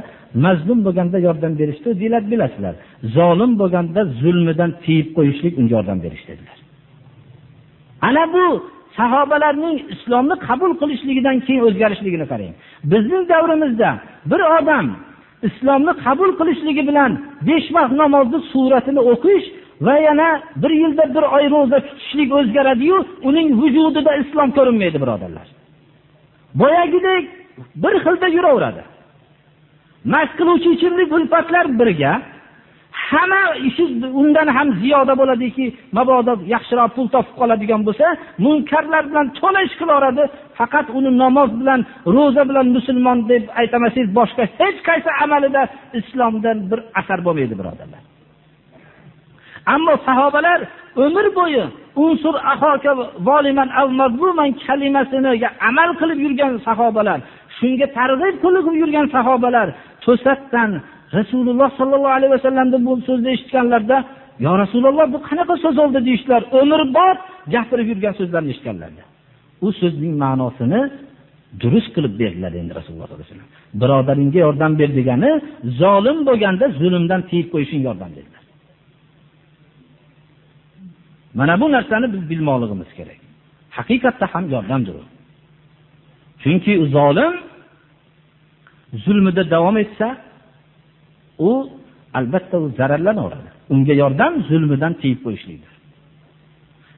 mazlum bo'lganda yordam berishdi deyiladi bilasizlar. Zolim bo'lganda zulmidan tiyib qo'yishlik unga yordam berish dedilar. Ana bu sahobalarning islomni qabul qilishligidan keyin o'zgarishligini qarang. Bizning davrimizda bir odam islomni qabul qilishligi bilan besh vaqt namozni suratini o'qish va yana bir yilda bir oy ro'za tutishlik o'zgaradiyu uning vujudida islom ko'rinmaydi birodarlar. Boyagidek bir xilda yuraveradi. Mast qiluvchi ichimlik ulfatlar birga hamma ishi undan ham ziyoda bo'ladiki mabodo yaxshiroq pul topib qoladigan bo'lsa munkarlar bilan to'la ish qilaveradi. Faqat uni namoz bilan ro'za bilan musulmon deb aytamasangiz boshqa hech qaysi amalida islomdan bir asar bo'lmaydi birodarlar. Ammo sahobalar umr bo'yi unsur voliman al mazluman kalimasiniga amal qilib yurgan sahobalar shunga targ'ib qilib yurgan sahobalar to'satdan rasululloh sollallohu alayhi vasallamni bu so'zni eshitganlarida yo rasululloh bu qanaqa so'z oldi? deyishdilar umrbod gapirib yurgan so'zlarni eshitganlarida u so'zning ma'nosini durust qilib berdilar endi rasululloh sollallohu alayhi vasallam birodaringga yordam ber degani zolim bo'lganda zulmdan tiyib qo'yishing yordam dedilar. Mana bu narsani biz bilmoqligimiz kerak. Haqiqatda ham yordamdir u. chunki zolim zulmida davom etsa u albatta u zararlanaveradi. Unga yordam zulmidan tiyib qo'yishlikdir.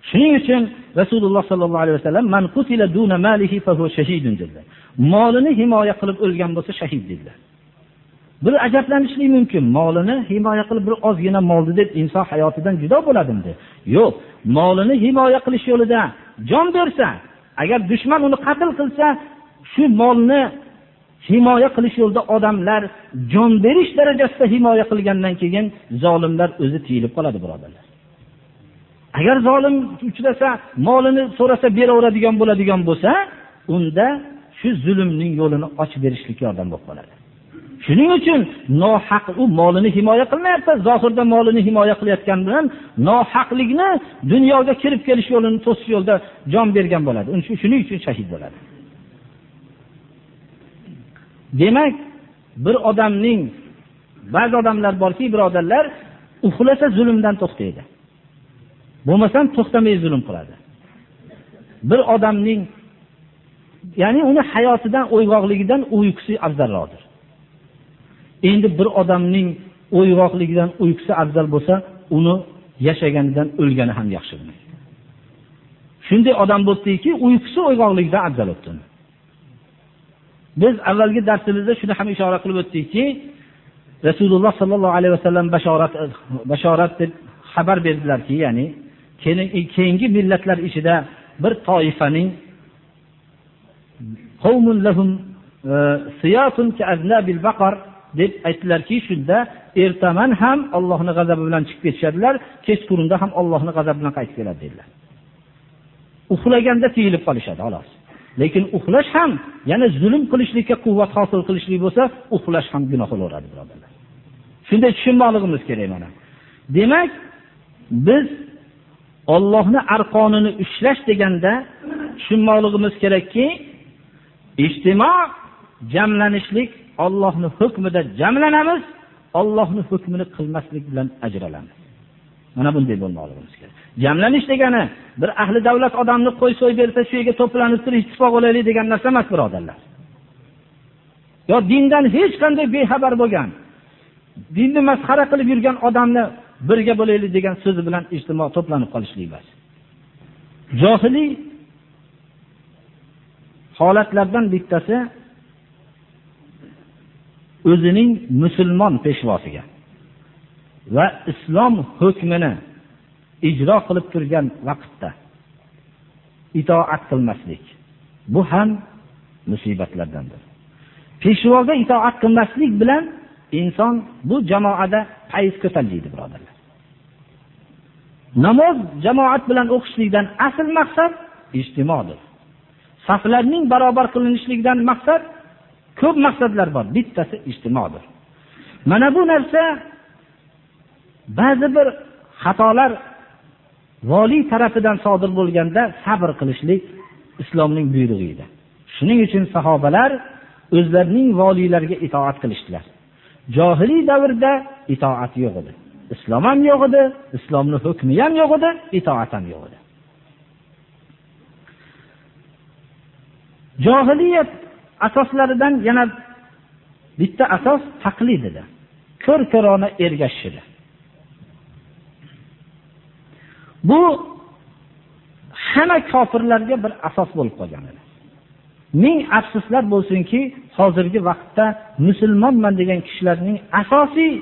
Shuning uchun rasululloh sallallohu alayhi vasallam man qutila duna malihi fa huwa shahidun dedilar. Molini himoya qilib o'lgan bo'lsa shahid dedilar. Bir ajablanishlik mumkin. Molini himoya qilib bir ozgina molni deb inson hayotidan judo bo'ladimi yo'q. Molini himoya qilish yo'lida jon bersa agar dushman uni qatl qilsa shu molni himoya qilish yo'lida odamlar jon berish darajasida himoya qilgandan keyin zolimlar o'zi tiyilib qoladi birodarlar. Agar zolim uchrasa molini so'rasa beraveradigan bo'ladigan bo'lsa unda shu zulmning yo'lini ochib berishlik yordam bo'lib qoladi. Shuning uchun nohaq u molini himoya qilmayapti zohirda molini himoya qilayotgani bilan nohaqlikni dunyoga kirib kelish yo'lini to'sish yo'lida jon bergan bo'ladi. Shuning uchun shahid bo'ladi. Demak bir odamning ba'zi odamlar borki birodarlar uxlasa zulmdan to'xtaydi. Bo'lmasam to'xtamay zulm qiladi. Bir odamning ya'ni uni hayotidan uyg'oqligidan uyqusi afzalroqdir. Endi bir odamning uyg'oqligidan uyqusi afzal bo'lsa uni yashaganidan o'lgani ham yaxshi shunday odam bo'libdiki uyqusi uyg'oqligidan afzal o'tdi. Biz avvalgi darsimizda shuni ham ishora qilib o'tdikki rasululloh sollallohu alayhi vasallam bashorat bashorat deb xabar berdilarki ya'ni keyingi millatlar ichida bir toifaning e, deb aytdilarki shunda ertaman ham ollohni g'azabi bilan chiqib ketishadilar kechqurunda ham ollohni g'azabi bilan qaytib keladi dedilar. Uxlaganda tiyilib qolishadi xolos. Lekin uxlash ham yana zulm qilishlikka quvvat hosil qilishlik bo'lsa uxlash ham gunoh bo'laveradi birodarlar shunday tushunmoqligimiz kerak mana demak biz ollohni arqonini ushlash deganda tushunmoqligimiz kerakki ijtimo jamlanishlik ollohni hukmida jamlanamiz Allohni hukmini qilmaslik bilan ajralamiz. Mana bunday bo'lmoqligimiz kerak. Jamlanish degani bir ahli davlat odamni qo'y so'y bersa, shu yerga to'planib turib ittifoq bo'laylik degan narsa emas, birodarlar. Yo dindan hech qanday bexabar bo'lgan, dinni masxara qilib yurgan odamni birga bo'laylik degan so'zi bilan ijtimo to'planib qolishlik emas. Johiliy holatlardan bittasi o'zining musulmon peshvosiga va islom hukmini ijro qilib turgan vaqtda itoat qilmaslik bu ham musibatlardandir. Peshvoga itoat qilmaslik bilan inson bu jamoada payiz ko'tariladi birodarlar. Namoz jamoat bilan o'qishlikdan asl maqsad ijtimodir. Saflarning barobar qilinishligidan maqsad ko'p maqsadlar bor bittasi ijtimodir. Mana bu narsa ba'zi bir xatolar voliy tarafidan sodir bo'lganda sabr qilishlik islomning buyrug'i edi. Shuning uchun sahobalar o'zlarining voliylariga itoat qilishdilar. Johiliy davrda itoat yo'q edi. Islom ham yo'q edi islomni hukmi ham yo'q edi itoat ham yo'q edi. Johiliyat asoslaridan yana bitta asos taqlid edi. Ko'r ko'rona ergashish edi Bu hamma kofirlarga bir asos bo'lib qolgan edi. Ming afsuslar bo'lsinki, hozirgi vaqtda musulmonman degan kishilarning asosiy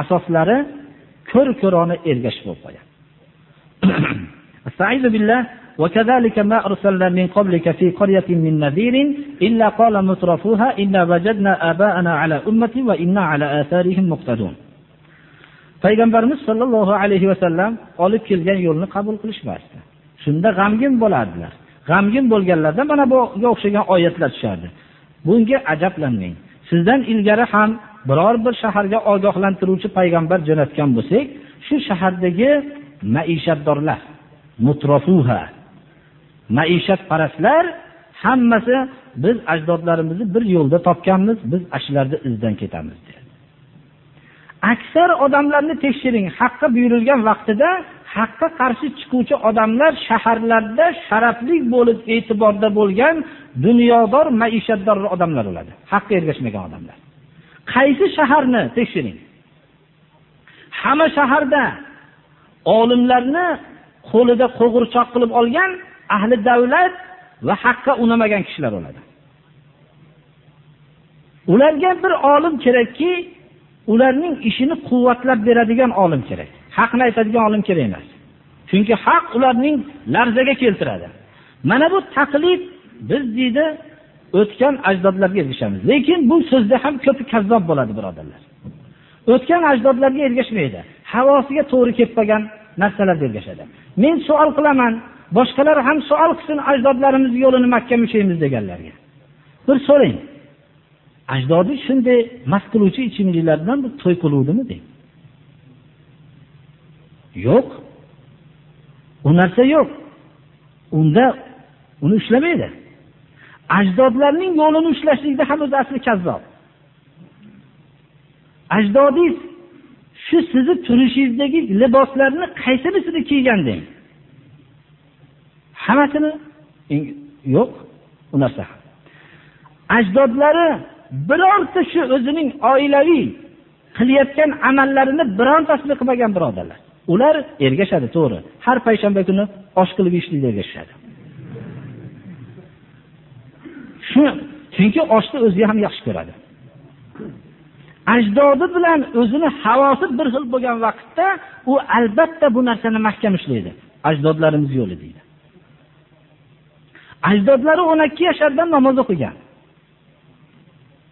asoslari ko'r-ko'rona ergash bo'lib qolgan. Astaizu billah وكذلك ما أرسلنا من قبلك في قرية من نذير إلا قال مترفوها إنا وجدنا آباءنا على أمة وإنا على آثارهم مقتدون payg'ambarimiz sollallohu alayhi vasallam olib kelgan yo'lni qabul qilishmasdi. Shunda g'amgin bo'lardilar. G'amgin bo'lganlarida mana bunga o'xshagan oyatlar tushardi. Bunga ajablanmang. Sizdan ilgari ham biror bir shaharga ogohlantiruvchi payg'ambar jo'natgan bo'lsak shu shahardagi maishatdorlar mutrofuha maishatparastlar hammasi biz ajdodlarimizni bir yo'lda topganmiz biz ashlarda izdan ketamiz dedi. Aksar odamlarni tekshiring. Haqqa buyurilgan vaqtida haqqa qarshi chiquvchi odamlar shaharlarda sharafli bo'lib e'tiborda bo'lgan dunyodor maishatdor odamlar bo'ladi. Haqqa ergashmagan odamlar. Qaysi shaharni tekshiring? Hamma shaharda olimlarni qo'lida qo'g'irchoq qilib olgan ahli davlat va haqqa unamagan kishilar bo'ladi. Ularga bir olim kerakki ularning ishini quvvatlab beradigan olim kerak. Haqni aytadigan olim kerak emas. Chunki haq ularning larzaga keltiradi. Mana bu taqlid biz deydi o'tgan ajdodlarga ergashamiz. Lekin bu so'zda ham ko'pi kazzob bo'ladi birodarlar. O'tgan ajdodlarga ergashmaydi. Havosiga to'g'ri kelib qolgan narsalarga ergashadi. Men savol qilaman boshqalar ham savol qilsin ajdodlarimiz yo'lini mahkam ushlaymiz deganlarga. Bir so'rang. Ajdodi shunday mast qiluvchi ichimliklar bilan to'y qiluvdimi deng yo'q. U narsa yo'q. Unda uni ushlamaydi. Ajdodlarning yo'lini ushlashlikda ham o'zi asli kazzob. Ajdodingiz shu sizni turishingizdagi liboslarni qaysinisini kiygan deng hammasini yo'q. U narsa ajdodlari birorta shu o'zining oilaviy qilayotgan amallarini birontasini qilmagan birodarlar. Ular ergashadi to'g'ri. Har payshanba kuni osh qilib yeyishlikka ergashishadi. Shu chunki oshni o'zi ham yaxshi ko'radi. Ajdodi bilan o'zini havosi bir xil bo'lgan vaqtda u albatta bu narsani mahkam ushlaydi ajdodlarimiz yo'li deydi. Ajdodlari o'n ikki yashardan namoz o'qigan.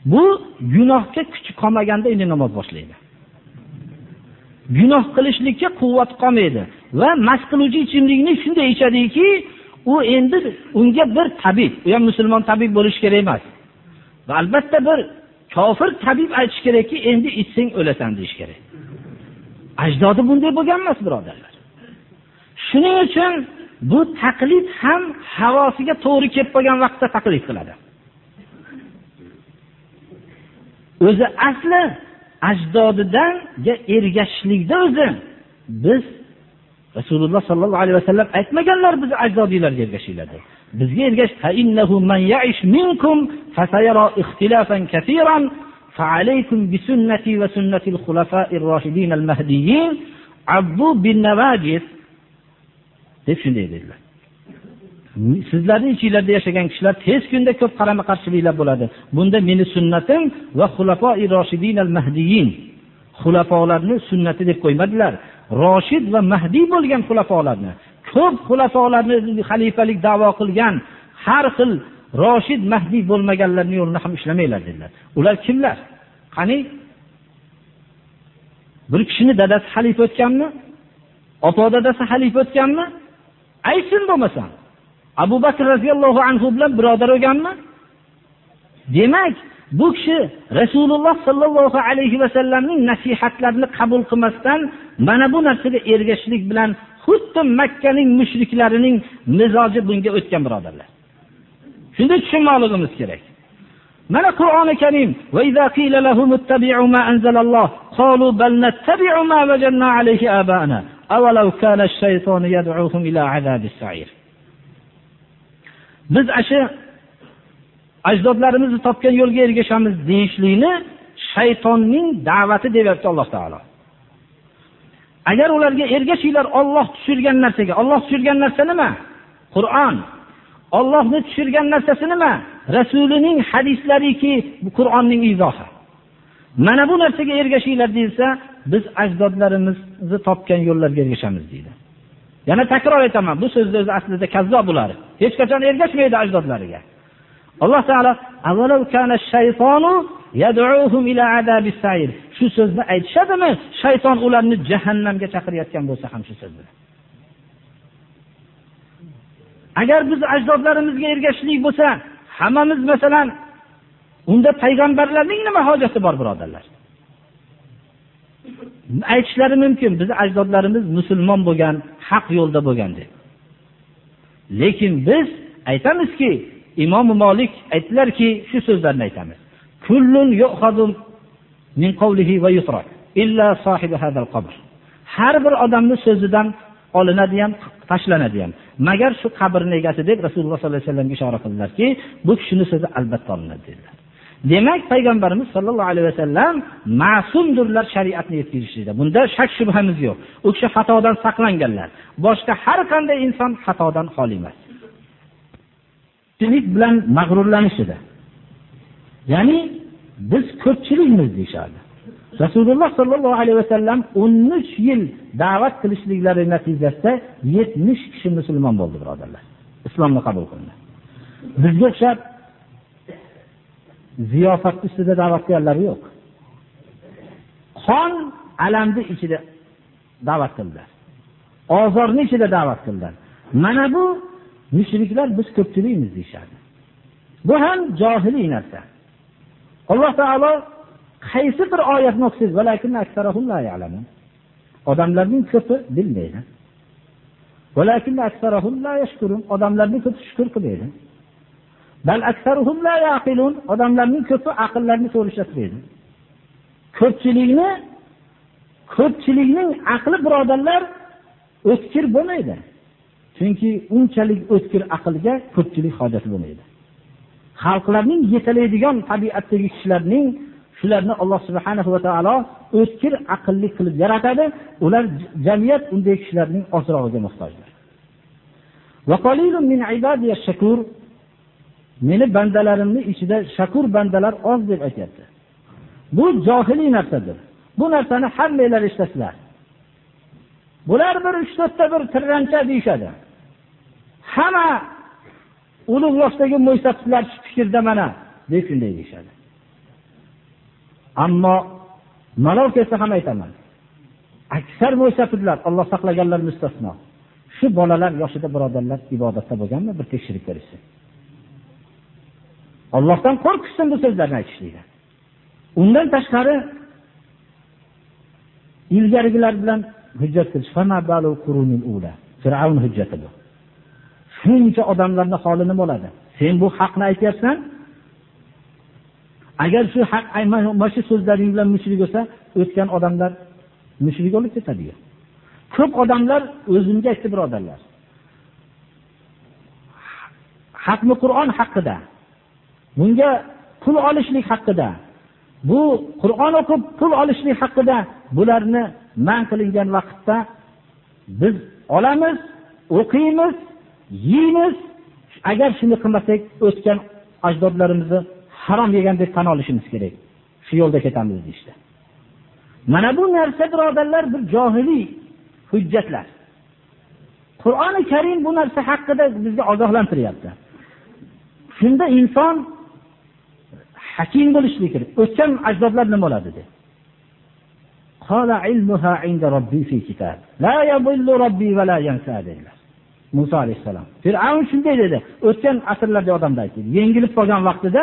Bu gunohga kuchi qolmaganda endi namoz boshlaydi. Gunoh qilishlikka quvvat qolmaydi va mast qiluvchi ichimlikni shunday ichadiki u endi unga bir tabib u ham musulmon tabib bo'lish kerak emas. Va albatta bir kofir tabib aytish kerakki endi ichsang o'lasan deish kerak. Ajdodi bunday bo'lgan emas birodarlar. Shuning uchun bu taqlid ham havosiga to'g'ri kelib qolgan vaqtda taqlid qiladi. o'zi asli ajdodidanga ergashishlikda o'zi biz rasululloh sollallohu alayhi vasallam aytmaganlar bizni ajdodiylarga ergashinglar deb bizga ergash فعليكم بسنتي وسنة الخلفاء الراشدين المهديين عضوا بالنواجذ deb shunday dedilar Sizlarni ichinglarda yashagan kishilar tez kunda ko'p qarama qarshiliklar bo'ladi. Bunda meni sunnatim va xulafoi roshidin al mahdiyin xulafolarni sunnati deb qo'ymadilar. Roshid va mahdiy bo'lgan xulafolarni ko'p xulafolarni xalifalik davo qilgan har xil roshid mahdiy bo'lmaganlarni yo'lini ham ishlamanglar dedilar. Ular kimlar? Qani? Bir kishini dadasi xalifa o'tganmi? Ota dadasi xalifa o'tganmi? Aytsin bo'lmasam abu bakr roziyallohu anhu bilan birodar bo'lganmi? Demak bu kishi rasululloh sollallohu alayhi vasallamning nasihatlarini qabul qilmasdan mana bu narsaga ergashishlik bilan xuddi makkaning mushriklarining mizoji bunga o'tgan birodarlar. Shunday tushunmoqligimiz kerak. Mana qur'oni karim biz shu ajdodlarimizni topgan yo'lga ergashamiz deyishlikni shaytonning da'vati deyapti alloh taolo. Agar ularga ergashinglar olloh tushirgan narsaga olloh tushirgan narsa nima? Qur'on. Ollohni tushirgan narsasi nima? Rasulining hadislariki qur'onning izohi. Mana bu narsaga ergashinglar deyilsa biz ajdodlarimizni topgan yo'llarga ergashamiz deydi. Yana takror aytaman bu so'zni o'zi aslida kazzob bular hech qachon ergashmaydi ajdodlariga. Alloh taolo shu so'zni aytishadimi? Shayton ularni jahannamga chaqirayotgan bo'lsa ham shu so'z bilan agar biz ajdodlarimizga ergashishlik bo'lsa hammamiz masalan unda payg'ambarlarning nima hojati bor birodarlar? Aytishlari mumkin bizni ajdodlarimiz musulmon bo'lgan haq yo'lda bo'lgan deb. Lekin biz aytamizki imom molik aytdilarki shu so'zlarni aytamiz. Har bir odamni so'zidan olinadi ham tashlanadi ham magar shu qabrni egasi deb rasululloh sollallohu alayhi vasallamga ishora qildilarki bu kishini so'zi albatta olinadi dedilar. Demak payg'ambarimiz sollallohu alayhi vasallam ma'sumdirlar shariatni yetkazishlikda. Bunda shak shubhamiz yo'q. U kishi xatodan saqlanganlar. Boshqa har qanday inson xatodan xoli emas. Bilan mag'rurlanishida. Ya'ni biz ko'pchilikmiz deyishardi rasululloh sollallohu alayhi vasallam o'n uch yil da'vat qilishliklari natijasida yetmish kishi musulmon bo'ldi birodarlar. Islomni qabul qildi. Bizga o'xshab ziyofatni ustida da'vat qilganlari yo'q. Qon alamni ichida da'vat qildilar. Ozorni ichida da'vat qildilar. Mana bu mushriklar biz ko'pchilikmiz deyishadi. Bu ham johiliy narsa. Alloh taolo qaysi bir oyatni o'qisangiz odamlarning ko'pi bilmaydi. Odamlarning ko'pi shukur qilmaydi. Odamlarning ko'pi aqllarini to'g'ri ko'pchilikni ko'pchilikning aqli birodarlar o'tkir bo'lmaydi. Chunki unchalik o'tkir aqlga ko'pchilik hojati bo'lmaydi. Xalqlarning yetalaydigan tabiatdagi kishilarning shularni alloh subhanahu va taolo o'tkir aqlli qilib yaratadi. Ular jamiyat unday kishilarning ozrog'iga muhtojdir. Meni bandalarimni ichida shakur bandalar oz deb aytyapti. Bu johiliy narsadir. Bu narsani hammanglar eshitasizlar bular bir uch to'rtta bir tirrancha deyishadi. Hamma ulug' yoshdagi mo'ysafidlar shu fikrda mana deb shunday deyishadi. Ammo malol kelsa ham aytaman. Aksar mo'ysafidlar alloh saqlaganlar mustasno. Shu bolalar yoshida birodarlar ibodatda bo'lganmi bir tekshirib ko'rishsin. Allohdan qo'rqishsin bu so'zlarni aytishlikdan. Undan tashqari ilgarigilar bilan hujjat qilish. Fir'avn hujjati bu. Shuncha odamlarning holi nima bo'ladi? Sen bu haqni aytyapsan. Agar shu haq mana shu so'zlaring bilan mushrik bo'lsa o'tgan odamlar mushrik bo'lib ketadi ko'p odamlar o'zimga aytdi birodarlar. Hatmi qur'on haqida? Bunga pul olishlik haqida bu qur'on o'qib pul olishlik haqida bularni man qilingan vaqtda biz olamiz o'qiymiz yeymiz. Agar shuni qilmasak o'tgan ajdodlarimizni harom yegan deb tan olishimiz kerak. Shu yo'lda ketamiz deyishdi. Mana bu narsa birodarlar bir johiliy hujjatlar. Qur'oni karim bu narsa haqida bizga ogohlantiryapti. Shunda inson hakim bo'lishlik kerak. O'tgan ajdodlar nima bo'ladi deb muso alayhissalom. Fir'avn shunday dedi. O'tgan asrlarda odamlar aytdi. Yengilib qolgan vaqtida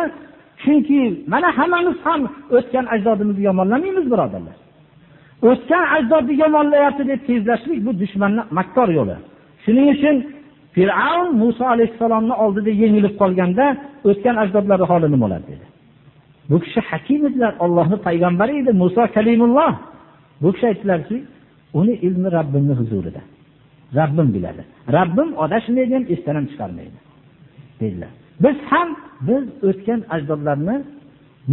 chunki mana hammamiz ham o'tgan ajdodimizni yomonlamaymiz birodarlar. O'tgan ajdodni yomonlayapti deb tezlashlik bu dushmanni makkor yo'li. Shuning uchun fir'avn muso alayhissalomni oldida yengilib qolganda o'tgan ajdodlarni holi nima bo'ladi dedi. Bu kishi hakim edilar ollohni payg'ambari edi muso kalimulloh. Bu kishi aytdilarki uni ilmi rabbimni huzurida. Rabbim biladi. Rabbim adashmaydi ham esdan ham chiqarmaydi dedilar. Biz ham biz o'tgan ajdodlarni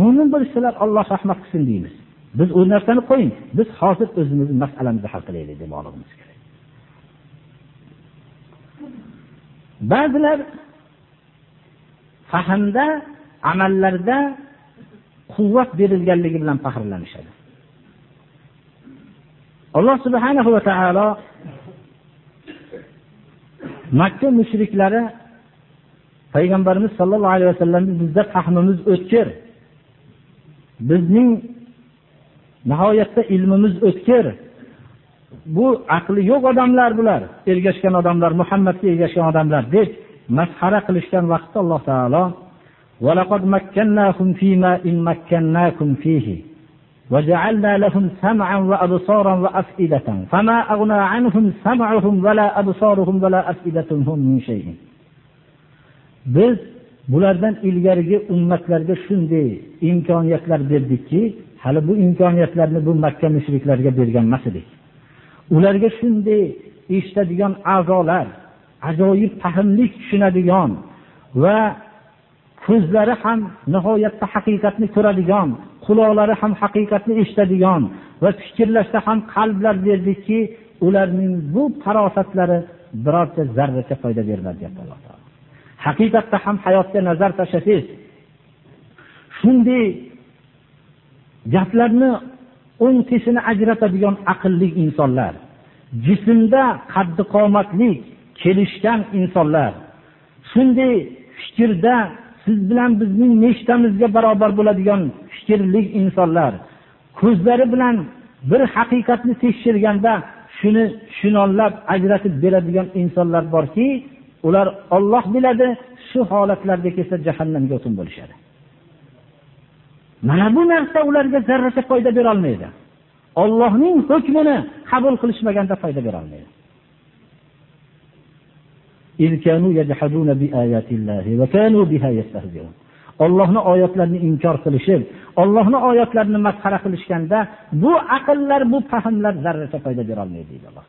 mo'min bo'lsalar olloh rahmat qilsin deymiz. Biz u narsani qo'ying biz hozir o'zimizni masalamizni hal qilaylik demoqligimiz kerak. Ba'zilar fahmda amallarda quvvat berilganligi bilan faxrlanishadi. Alloh subhanahu va taolo makka mushriklari payg'ambarimiz sollallohu alayhi vasallamni bizda fahmimiz o'tkir. Bizning nihoyatda ilmimiz o'tkir. Bu aqli yo'q odamlar bular. Ergashgan odamlar muhammadga ergashgan odamlar deb masxara qilishgan vaqtda alloh taolo ولقد مكناكم فيما إن مكناكم فيه وجعلنا لهم سمعا وأبصارا وأفئدة فما أغنى عنهم سمعهم ولا أبصارهم ولا أفئدتهم من شيء biz bulardan ilgarigi ummatlarga shunday imkoniyatlar berdikki hali bu imkoniyatlarni bu makka mushriklariga bergan emas edik ularga shunday eshitadigan a'zolar ajoyib fahmlik tushunadigan va ko'zlari ham nihoyatda haqiqatni ko'radigan quloqlari ham haqiqatni eshitadigan va fikrlashda ham qalblar berdikki ularning bu farosatlari birorta zarracha foyda bermadi deyapti alloh taolo. Haqiqatda ham hayotga nazar tashlasangiz shunday gaplarni o'ng tesini ajratadigan aqlli insonlar jismda qaddi qomatli kelishgan insonlar shunday fikrda siz bilan bizning nechtamizga barobar bo'ladigan fikrli insonlar ko'zlari bilan bir haqiqatni tekshirganda shuni tushunolab ajratib beradigan insonlar borki ular olloh biladi shu holatlarda kelsa jahannamga o'tin bo'lishadi. Mana bu narsa ularga zarracha foyda berolmaydi ollohning hukmini qabul qilishmaganda foyda berolmaydi ollohni oyatlarini inkor qilishib ollohni oyatlarini masxara qilishganda bu aqllar bu fahmlar zarracha foyda berolmaydi deydi alloh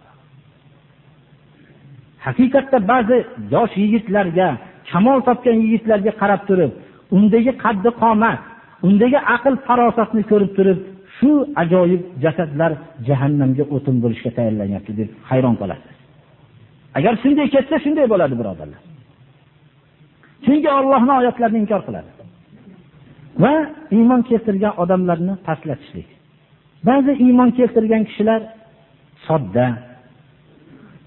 haqiqatda ba'zi yosh yigitlarga kamol topgan yigitlarga qarab turib undagi qaddi qomat undagi aql farosatni ko'rib turib shu ajoyib jasadlar jahannamga o'tin bo'lishga tayyorlanyapti deb hayron qolasiz. Agar shunday ketsa shunday bo'ladi birodarlar. Chunki ollohni oyatlarini inkor qiladi. Va iymon keltirgan odamlarni pastlatishlik. Ba'zi iymon keltirgan kishilar sodda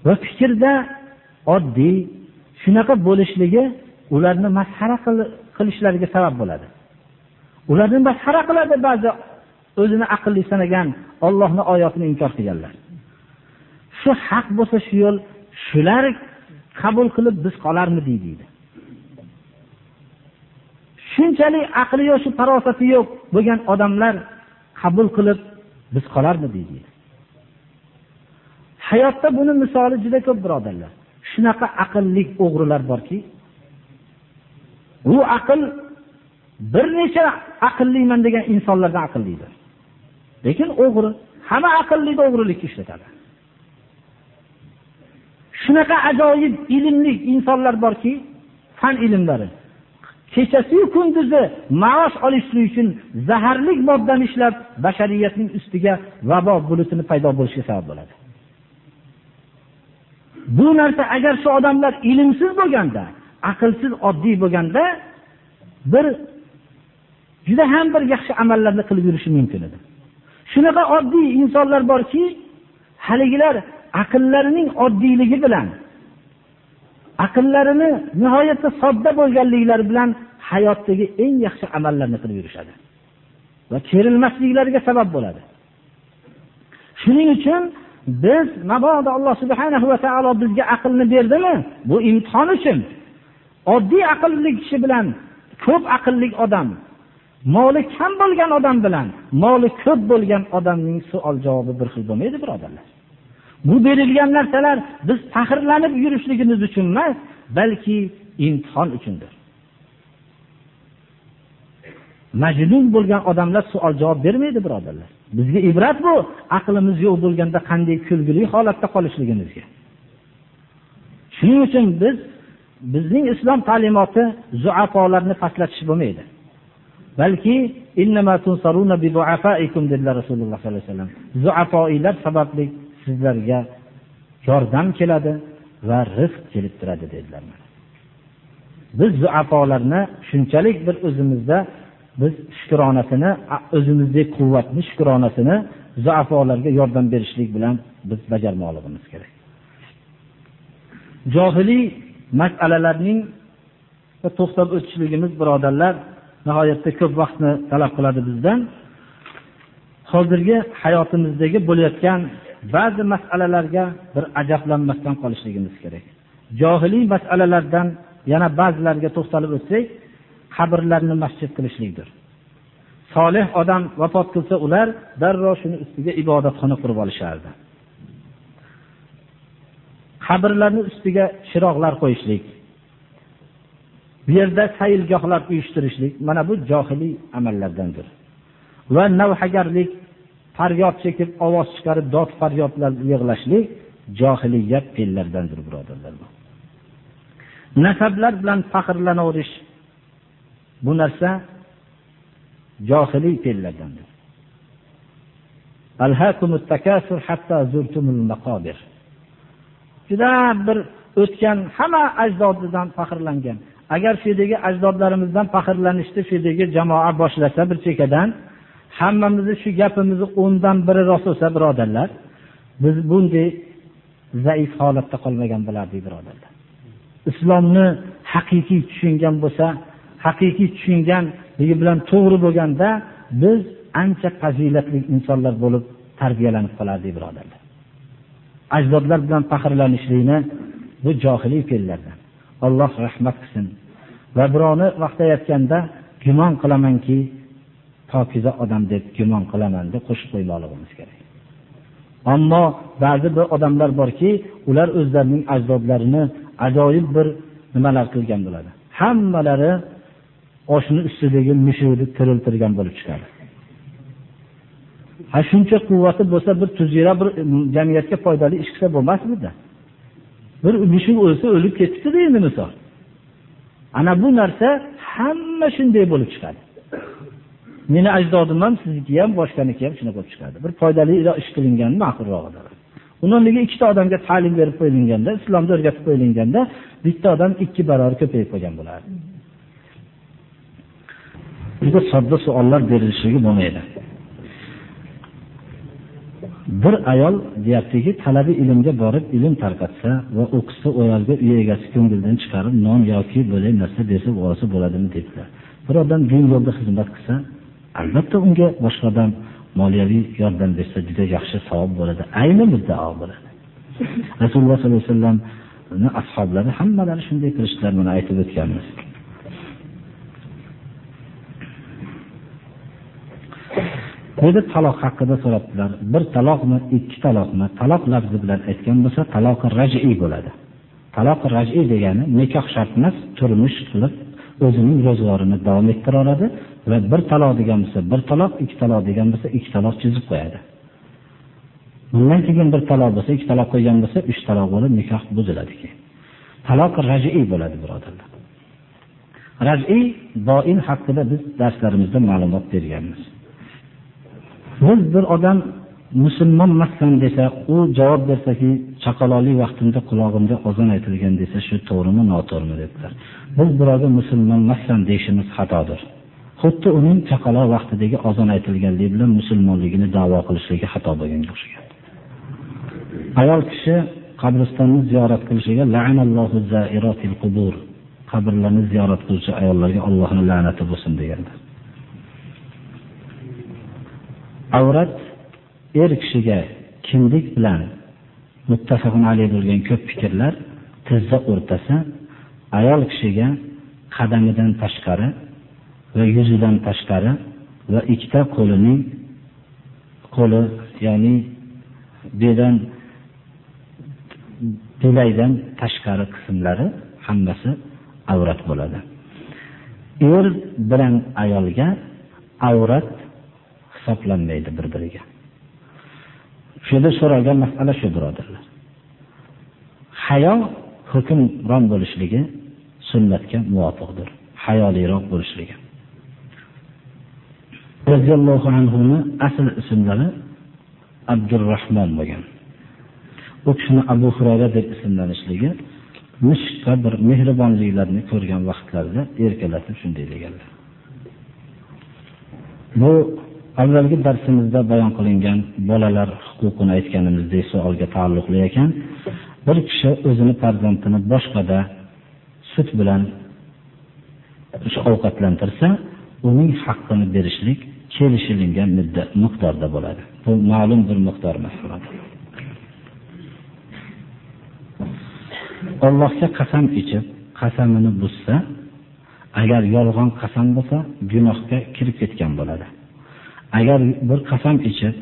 va fikrda oddiy shunaqa bo'lishligi ularni masxara qilishlariga sabab bo'ladi. Ularni masxara qiladi ba'zi o'zini aqlli sanagan ollohni oyatini inkor qilganlar. Shu haq bo'lsa shu yo'l shular qabul qilib biz qolarmidik deydi. Shunchalik aqli yo'q shu farosati yo'q bo'lgan odamlar qabul qilib biz qolarmidik deydi. Hayotda buni misoli juda ko'p birodarlar. Shunaqa aqlli o'g'rilar borki u aql bir necha aqlliman degan insonlardan aqllidir. Lekin o'g'ri hamma aqllida o'g'rilikka ishlatadi. Shunaqa ajoyib ilmli insonlar borki fan ilmlari kechasiyu kunduzi maosh olishlik uchun zaharli moddani ishlab bashariyatning ustiga vabo bulutini paydo bo'lishiga sabab bo'ladi. Bu narsa agar shu odamlar ilmsiz bo'lganda aqlsiz oddiy bo'lganda bir juda ham bir yaxshi amallarni qilib yurishi mumkin edi. Shunaqa oddiy insonlar borki haligilar aqllarining oddiyligi bilan aqllarini nihoyatda sodda bo'lganliklari bilan hayotdagi eng yaxshi amallarni qilib yurishadi va kerilmasliklariga sabab bo'ladi. Shuning uchun biz mabodo alloh subhanahu va taolo bizga aqlni berdimi? Bu imtihon uchun. Oddiy aqlli kishi bilan ko'p aqlli odam moli kam bo'lgan odam bilan moli ko'p bo'lgan odamning savol javobi bir xil bo'lmaydi birodarlar. Bu berilgan narsalar biz faxrlanib yurishligimiz uchun emas balki imtihon uchundir. Majnun bo'lgan odamlar savol javob bermaydi birodarlar. Bizga ibrat bu. Aqlimiz yo'q bo'lganda qanday kulgili holatda qolishligimizga. Shuning uchun biz bizning islom ta'limoti zuafolarni pastlatish bo'lmaydi. Balki dedilar rasululloh sollallohu alayhi vasallam. Zuafoiylar sababli sizlarga yordam keladi va rizq kelib turadi dedilar biz zuafolarni shunchalik bir o'zimizda biz shukronasini o'zimizdagi quvvatni shukronasini zuafolarga yordam berishlik bilan biz bajarmoqligimiz kerak. Johiliy masalalarning to'xtab o'tishligimiz birodarlar nihoyatda ko'p vaqtni talab qiladi bizdan. Hozirgi hayotimizdagi bo'layotgan ba'zi masalalarga bir ajablanmasdan qolishligimiz kerak. Johiliy masalalardan yana ba'zilariga to'xtalib o'tsak qabrlarni masjid qilishlikdir. Solih odam vafot qilsa ular darrov shuni ustiga ibodatxona qurib olishardi. Qabrlarni ustiga chiroqlar qo'yishlik. Bu yerda sayilgohlar uyushtirishlik mana bu johiliy amallardandir. Va navhagarlik faryod chekib ovoz chiqarib dod faryodlar yig'lashlik johiliyat fe'llaridandir birodarlar. Nasablar bilan faxrlanaverish bu narsa johiliy fe'llardandir juda bir o'tgan hamma ajdodidan faxrlangan. Agar shu yerdagi ajdodlarimizdan faxrlanishni shu yerdagi jamoa boshlasa bir chekkadan hammamizni shu gapimizni o'ndan biri rost bo'lsa birodarlar biz bunday zaif holatda qolmagan bo'lardik birodarlar. Islomni haqiqiy tushungan bo'lsa haqiqiy tushunganligi bilan to'g'ri bo'lganda biz ancha fazilatli insonlar bo'lib tarbiyalanib qolardik birodarlar. Ajdodlar bilan faxrlanishlikni bu johiliy fe'llardan. Alloh rahmat qilsin. Va birovni maqtayotganda gumon qilamanki pokiza odam deb gumon qilaman deb qo'shib qo'ymoqligimiz kerak. Ammo ba'zi bir odamlar borki ular o'zlarining ajdodlarini ajoyib bir nimalar qilgan bo'ladi. Hammalari oshni ustidagi mushukni tiriltirgan bo'lib chiqadi. Ha shuncha quvvati bo'lsa bir tuzira bir jamiyatga foydali ish qilsa bo'lmasmidi? Bir mushuk o'lsa o'lib ketibdida endi misol. Ana bu narsa hamma shunday bo'lib chiqadi. Meni ajdodim ham sizniki ham boshqaniki ham shunaqa bo'lib chiqadi. Bir foydali ish qilingan ma'qulroq uni ikkita odamga ta'lim berib qo'yilganda islomni o'rgatib qo'yilganda bitta odam ikki barobar ko'payib qolgan bo'lardi. Juda sodda savollar berilishligi bo'lmaydi. Bir ayol deyaptiki talabi ilmga borib ilm tarqatsa va o'qisa u ayolga uy egasi ko'ngildan chiqarib non yoki bo'lak narsa bersa olsa bo'ladimi debdilar bir odam din yo'lida xizmat qilsa albatta unga boshqa odam moliyaviy yordam bersa juda yaxshi savob bo'ladi ayni muddao bo'ladi rasululloh sollallohu alayhi vasallamni ashoblari hammalari shunday qilishdilar buni aytib o'tganmiz Dedi taloq haqida so'rabdilar. Bir taloqmi, ikki taloqmi? Taloq lafzi bilan aytgan bo'lsa, taloq raj'iy bo'ladi. Taloq raj'iy degani nikoh shart emas, turmush qilib o'zining ro'zg'orini davom ettiraveradi va bir taloq degan bo'lsa bir taloq, ikki taloq degan bo'lsa ikki taloq chizib qo'yadi. Bundan keyin bir taloq bo'lsa, ikki taloq qo'ygan bo'lsa, uch taloq bo'lib nikoh buziladi keyin. Taloq raj'iy bo'ladi, birodarlar. Raj'iy doim haqida biz darslarimizda ma'lumot berganmiz. Biz bir odam musulmon emasman desa, u javob bersaki, chaqaloqlik vaqtimda qulog'imga ozon aytilgan desa, shu to'g'rimi, noto'g'rimi debdilar Biz birovga musulmon emasman deyishimiz xatodir. Xuddi uning chaqaloq vaqtidagi ozon aytilganligi bilan musulmonligini da'vo qilishligi xato bo'lganga o'xshagan. Ayol kishi qabristonni ziyorat qilishiga la'anallohu qubur. Qabrlarni ziyorat qiluvchi ayollarga Allohning la'nati bo'lsin deganlar. Avrat er kishiga kindik bilan muttafaqun alayh bo'lgan ko'p fikrlar tizza o'rtasi ayol kishiga qadamidan tashqari va yuzidan tashqari va ikkita qo'lining qo'li ya'ni bedan belaydan tashqari qismlari hammasi avrat bo'ladi. Er bilan ayolga avrat hisoblanmaydi bir-biriga. Shu yerda so'ralgan masala shu birodarlar. Hayo hukmron bo'lishligi sunnatga muvofiqdir. Hayoliroq bo'lishligi. Roziyallohu anhuni asl ismlari Abdurrahmon bo'lgan. U kishini Abu Hurayra deb ismlanishligi mushqa bir mehribonliklarni ko'rgan vaqtlarida erkalatib shunday deganlar. Bu avvalgi darsimizda bayon qilingan bolalar huquqini aytganimizdek savolga taalluqli ekan. Bir kishi o'zini farzandini boshqada sut bilan ovqatlantirsa, uning haqqini berishlik kelishilingan muddat miqdorda bo'ladi. Bu ma'lum bir miqdor emas. Allohga qasam ichib, qasamini buzsa, agar yolg'on qasam bo'lsa, gunohga kirib ketgan bo'ladi. Agar bir qasam ichib,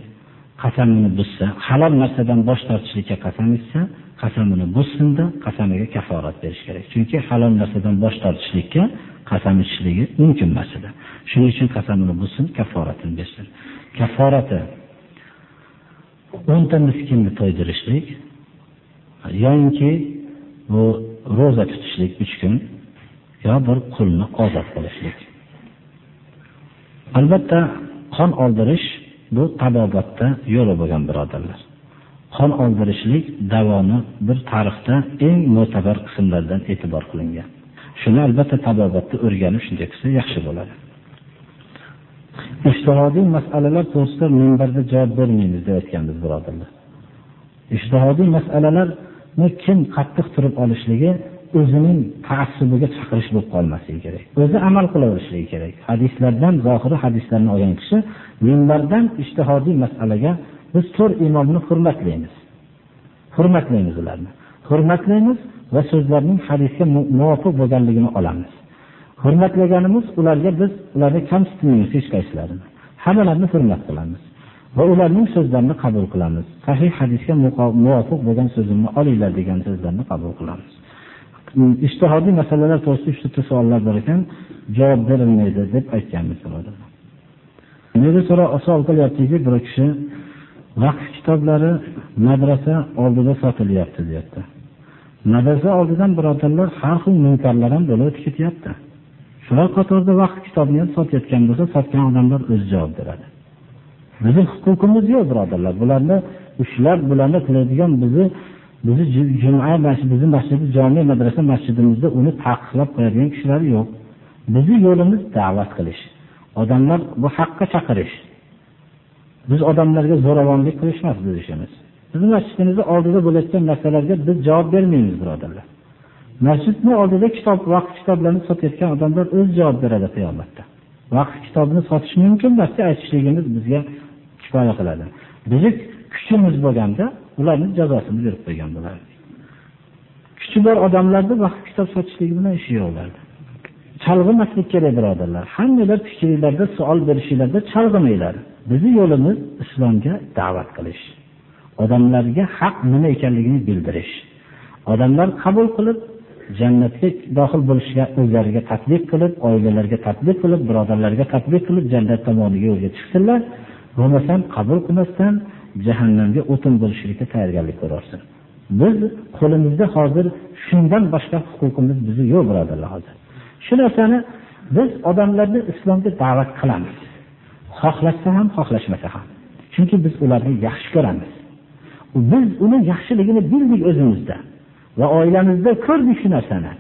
qasamini buzsa, halol narsadan bosh tortishlikka qasam ichsa, qasamini buzsinda, qasamiga kaforat berish kerak. Chunki halol narsadan bosh tortishlikka qasam ichishligi mumkin emas edi. Shuning uchun qasamini buzsin, kaforatini bersin. Kaforati 10 ta miskinni to'ydirishlik yoki bu roza tutishlik 3 kun yo bir qulni ozod qilishlik. Albatta qon oldirish bu tabobatda yo'li bo'lgan birodarlar. Qon oldirishlik davoni bir tarixda eng mo'tabar qismlardan e'tibor qilingan. Shuni albatta tabobatni o'rganib shunday qilsa yaxshi bo'ladi. Ijtihodiy masalalar to'g'risida minbarda javob bermaymiz deb aytganmiz birodarlar. Ijtihodiy masalalarni kim qattiq turib olishligi o'zining ta'assubiga chaqirish bo'lib qolmasligi kerak. O'zi amal qilaverishligi kerak. Hadislardan, zohiri hadislarni olgan kishi minbardan ijtihodiy masalaga biz to'rt imomni hurmatlaymiz. Hurmatlaymiz ularni. Hurmatlaymiz va so'zlarning hadisga muvofiq bo'lganligini olamiz. Hurmatlaganimiz ularga biz ularni kamsitmaymiz hech qaysilarini. Hammalarini hurmat qilamiz va ularning so'zlarini qabul qilamiz. Sahih hadisga muvofiq bo'lgan so'zimni olinglar degan so'zlarni qabul qilamiz. ishtihodiy masalalar to'g'risida uchta savollar bor ekan, javob berilmaydi deb aytganmiz birodarlar. Nega savol qilyaptiki, bir kishi vaqf kitoblari madrasa oldida sotilyapti, deyapti. Madrasa oldidan birodarlar har xil munkarlar ham bo'lib o'tib ketyapti. Shular qatorida vaqt kitobni ham sotayotgan bo'lsa, sotgan odamlar o'z javob beradi. Bizning huquqimiz yo'q, birodarlar. Bularni ushlab, bularni qiladigan bizni bizni juma bizni masjidi, jome madrasa masjidimizda uni taqiqlab qo'yadigan kishilar yo'q. bizni yo'limiz da'vat qilish. Odamlar bu haqqa chaqirish. Biz odamlarga zo'ravonlik qilish emas biz ishimiz. Bizning masjidingizni oldida bo'layotgan narsalarga biz javob bermaymiz, birodarlar. Masjidni oldida kitob, vaqt kitoblarini sotayotgan odamlar o'z javob beradi qiyomatda. Vaqt kitobini sotish mumkin narsa aytishligimiz bizga kifoya qiladi. Bizning kuchimiz bo'lganda ularni jazosini berib qo'ygan bo'lardik. Kuchi bor odamlarda vaqt kitob sotishlik bilan ishi yo'q ularda. chalg'imaslik kerak birodarlar. Hammalar fikringlarda savol berishinglarda chalg'imanglar. Bizning yo'limiz islomga da'vat qilish. Odamlarga haq nima ekanligini bildirish. Odamlar qabul qilib jannatga dohil bo'lishga o'zlariga tatbiq qilib, oilalariga tatbiq qilib, birodarlarga tatbiq qilib, jannat tomoniga yo'lga chiqsinlar. Bo'lmasam qabul qilmasdan jahannamga o'tin bo'lishlikka tayyorgarlik ko'rarsin. Biz qo'limizda hozir shundan boshqa huquqimiz bizni yo'q, birodarlar hozir. Shu narsani biz odamlarni islomga da'vat qilamiz. Xohlasa ham, xohlashmasa ham. Chunki biz ularni yaxshi ko'ramiz. Biz uni yaxshiligini bildik o'zimizda va oilamizda ko'rdik shu narsani.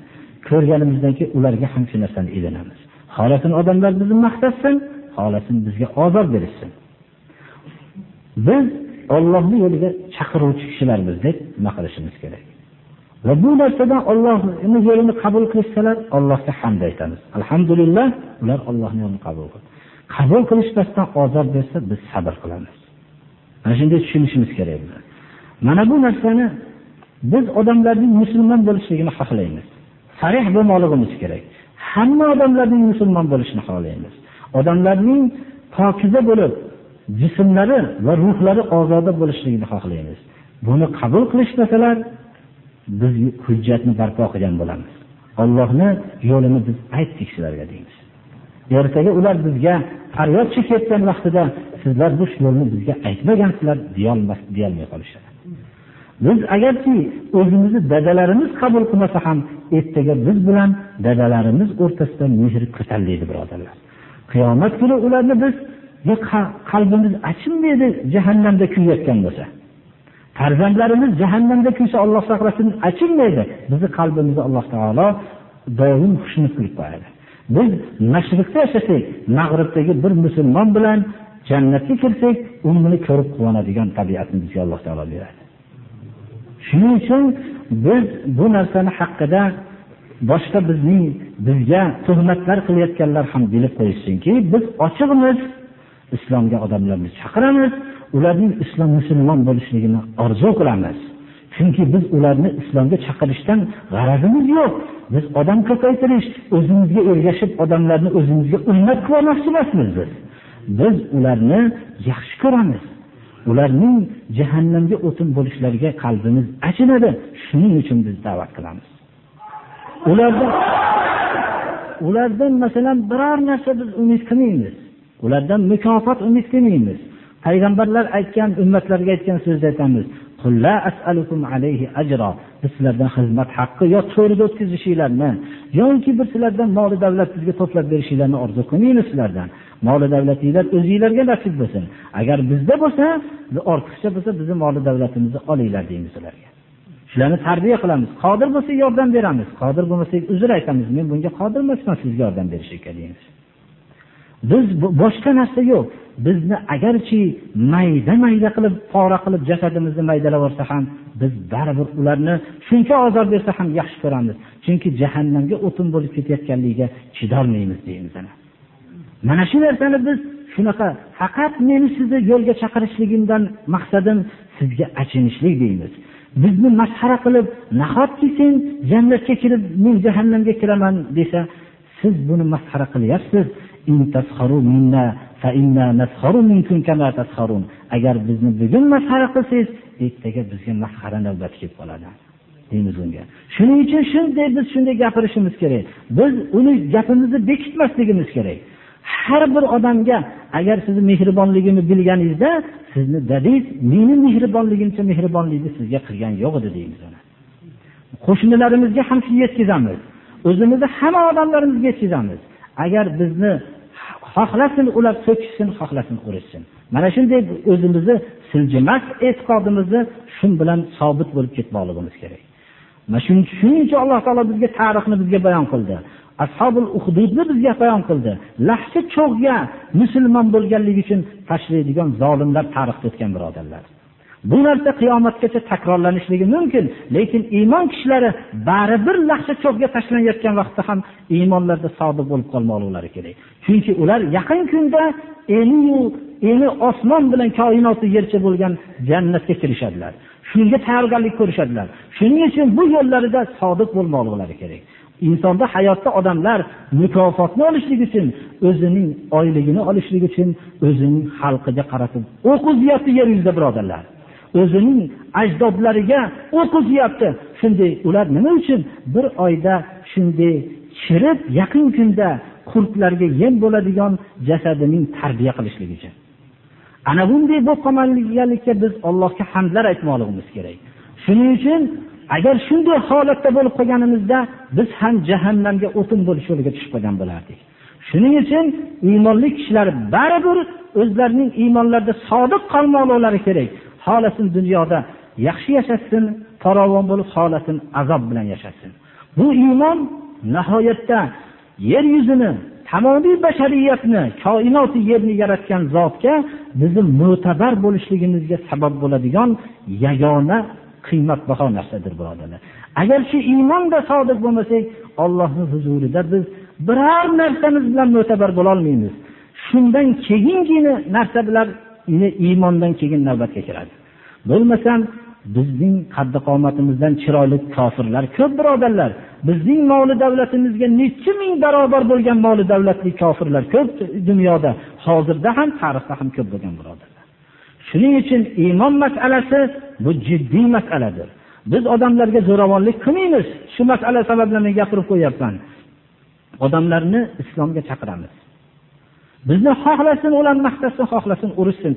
Ko'rganimizdan keyin ularga ham shu narsani ilinamiz. Xohlasin odamlar bizni maqtasin, xohlasin bizga ozor berishsin. Biz Allohning yo'liga chaqiruvchi kishilarmiz deb nima qilishimiz kerak. Va bu narsadan ollohni yo'lini qabul qilishsalar Allohga hamd aytamiz. Alhamdulillah, ular Allohning yo'lini qabul qildi. Qabul qilishmasdan ozor bersa, biz sabr qilamiz. Mana shunday tushunishimiz kerak. Mana bu narsani biz odamlarning musulmon bo'lishligini xohlaymiz. Sarih bo'lmoqligimiz kerak. Hamma odamlarning musulmon bo'lishini xohlaymiz. Odamlarning pokiza bo'lib, jismlari va ruhlari ozoda bo'lishligini xohlaymiz. Buni qabul qilishmasalar, biz hujjatni barpo qilgan bo'lamiz. Allohni yo'lini biz aytdik sizlarga deymiz. Ertaga ular bizga faryod chekayotgan vaqtida sizlar bu yo'lni bizga aytmagansizlar, deyolmas, deyolmay qolishadi. Biz agarki o'zimizni dadalarimiz qabul qilmasa ham, ertaga biz bilan dadalarimiz o'rtasida mehr ko'tariladi, birodarlar. Qiyomat kuni ularni biz qalbimiz achinmaydi jahannamda kuyayotgan bo'lsa. Farzandlarimiz jahannamda kuysa Alloh saqlasin, achinmaydi. Bizni qalbimizni Alloh taolo doim xushnud qilib qo'yadi. Biz mashriqda yashasak, mag'ribdagi bir musulmon bilan jannatga kirsak, uni ko'rib quvonadigan tabiatni bizga Alloh taolo beradi. Shuning uchun biz bu narsani haqida boshqa bizning bizga tuhmatlar qilayotganlar ham bilib qo'yishsinki, biz ochiqmiz, islomga odamlarni chaqiramiz, ularning islom musulmon bo'lishligini orzu qilamiz. Chunki biz ularni islomga chaqirishdan g'arazimiz yo'q. Biz odam ko'paytirish, o'zimizga ergashib odamlarni o'zimizga ummat qilmoqchi emasmiz biz. Biz ularni yaxshi ko'ramiz. Ularning jahannamga o'tin bo'lishlariga qalbimiz achinadi. Shuning uchun biz da'vat qilamiz. Ulardan ulardan masalan biror narsa biz umid qilmaymiz. Ulardan mukofot umid qilmaymiz. Payg'ambarlar aytgan ummatlarga aytgan so'zni aytamiz. biz alayhi ajra. Sizlardan xizmat haqqi yo to'rida o'tkazishinglarni, yoki bir sizlardan moli davlat sizga to'plab berishinglarni orzu qilmaymiz sizlardan. Mol davlatinglar o'zinglarga nasib bo'lsin. Agar bizda bo'lsa, ortiqcha bo'lsa, bizni mol davlatimizni olinglar deymiz ularga. Shularni tarbiya qilamiz. Qodir bo'lsak yordam beramiz. Qodir bo'lmasak uzr aytamiz. Men bunga qodir emasman sizga yordam berishga deymiz. Biz boshqa narsa yo'q. Bizni agarchi mayda-mayda qilib, pora qilib jasadimizni maydalab olsa ham, biz baribir ularni shuncha ozor bersa ham yaxshi ko'ramiz. Chunki jahannamga o'tin bo'lib ketayotganligiga chidolmaymiz deymiz ana. Mana shu narsani biz shunaqa faqat meni sizni yo'lga chaqirishligimdan maqsadim sizga achinishlik deymiz. Bizni masxara qilib, nahotki sen jannatga kirib, men jahannamga kiraman desa, siz buni masxara qilyapsiz. agar bizni bugun masxara qilsangiz ertaga bizga masxara navbati kelib qoladi deymiz unga shuning uchun shunday biz shunday gapirishimiz kerak biz uni gapimizni bekitmasligimiz kerak har bir odamga agar sizni mehribonligimni bilganingizda sizni dadingiz meni mehribonligimcha mehribonlikni sizga qilgan yo'q edi deymiz qo'shnilarimizga ham shuni yetkazamiz. O'zimizni hamma odamlarimizga yetkazamiz. Agar bizni xohlasin ular so'kishsin xohlasin urishsin mana shunday o'zimizni siljimas e'tiqodimizni shu bilan sobit bo'lib ketmoqligimiz kerak. Mana shuning uchun alloh taolo bizga tarixni bizga bayon qildi. Ashabul uhdudni bizga bayon qildi lahcha cho'g'ga musulmon bo'lganligi uchun tashlaydigan zolimlar tarixda o'tgan birodarlar Bu narsa qiyomatgacha takrorlanishligi mumkin, lekin iymon kishilari baribir lahcha cho'pga tashlanayotgan vaqtda ham iymonlarda sodiq bo'lib qolmoqlari kerak. Chunki ular yaqin kunda eniyu eni osmon bilan koinoti yercha bo'lgan jannatga kirishadilar. Shunga tayyorgarlik ko'rishadilar. Shuning uchun bu yo'llarida sodiq bo'lmoqlari kerak. Insonda hayotda odamlar mukofotni olishlik uchun, o'zining oyligini olishlik uchun, o'zining xalqiga qaratib o'qizyapti yer yuzida birodarlar. o'zining ajdodlariga o'q uzyapti shunday ular nima uchun? Bir oyda shunday chirib yaqin kunda qurtlarga yem bo'ladigan jasadining tarbiya qilishligi uchun. Ana bunday bo'lib qolmaganlikka biz allohga hamdlar aytmoqligimiz kerak. Shuning uchun agar shunday holatda bo'lib qolganimizda biz ham jahannamga o'tin bo'lish yo'liga tushib qolgan bo'lardik. Shuning uchun iymonli kishilar baribir o'zlarining iymonlarida sodiq qolmoqlari kerak. Xohlasin dunyoda yaxshi yashasin farovon bo'lib xohlasin azob bilan yashasin bu iymon nihoyatda yer yuzini tamomiy bashariyatni koinoti yerni yaratgan zotga bizni mo'tabar bo'lishligimizga sabab bo'ladigan yagona qiymatbaho narsadir birodarlar agar shu iymonda sodiq bo'lmasak ollohni huzurida biz biror narsamiz bilan mo'tabar bo'lolmaymiz shundan keyingina narsa bilan iymondan keyin navbatga kiradi. Bo'lmasam bizning qaddi qomatimizdan chiroyli kofirlar ko'p birodarlar. Bizning moli davlatimizga necha ming barobar bo'lgan moli davlatli kofirlar ko'p dunyoda. Hozirda ham tarixda ham ko'p bo'lgan birodarlar. Shuning uchun iymon masalasi bu jiddiy masaladir. Biz odamlarga zo'ravonlik qilmaymiz. Shu masala sababli men gapirib qo'yyapman odamlarni islomga chaqiramiz. Bizni xohlasin ular maqtasin xohlasin urishsin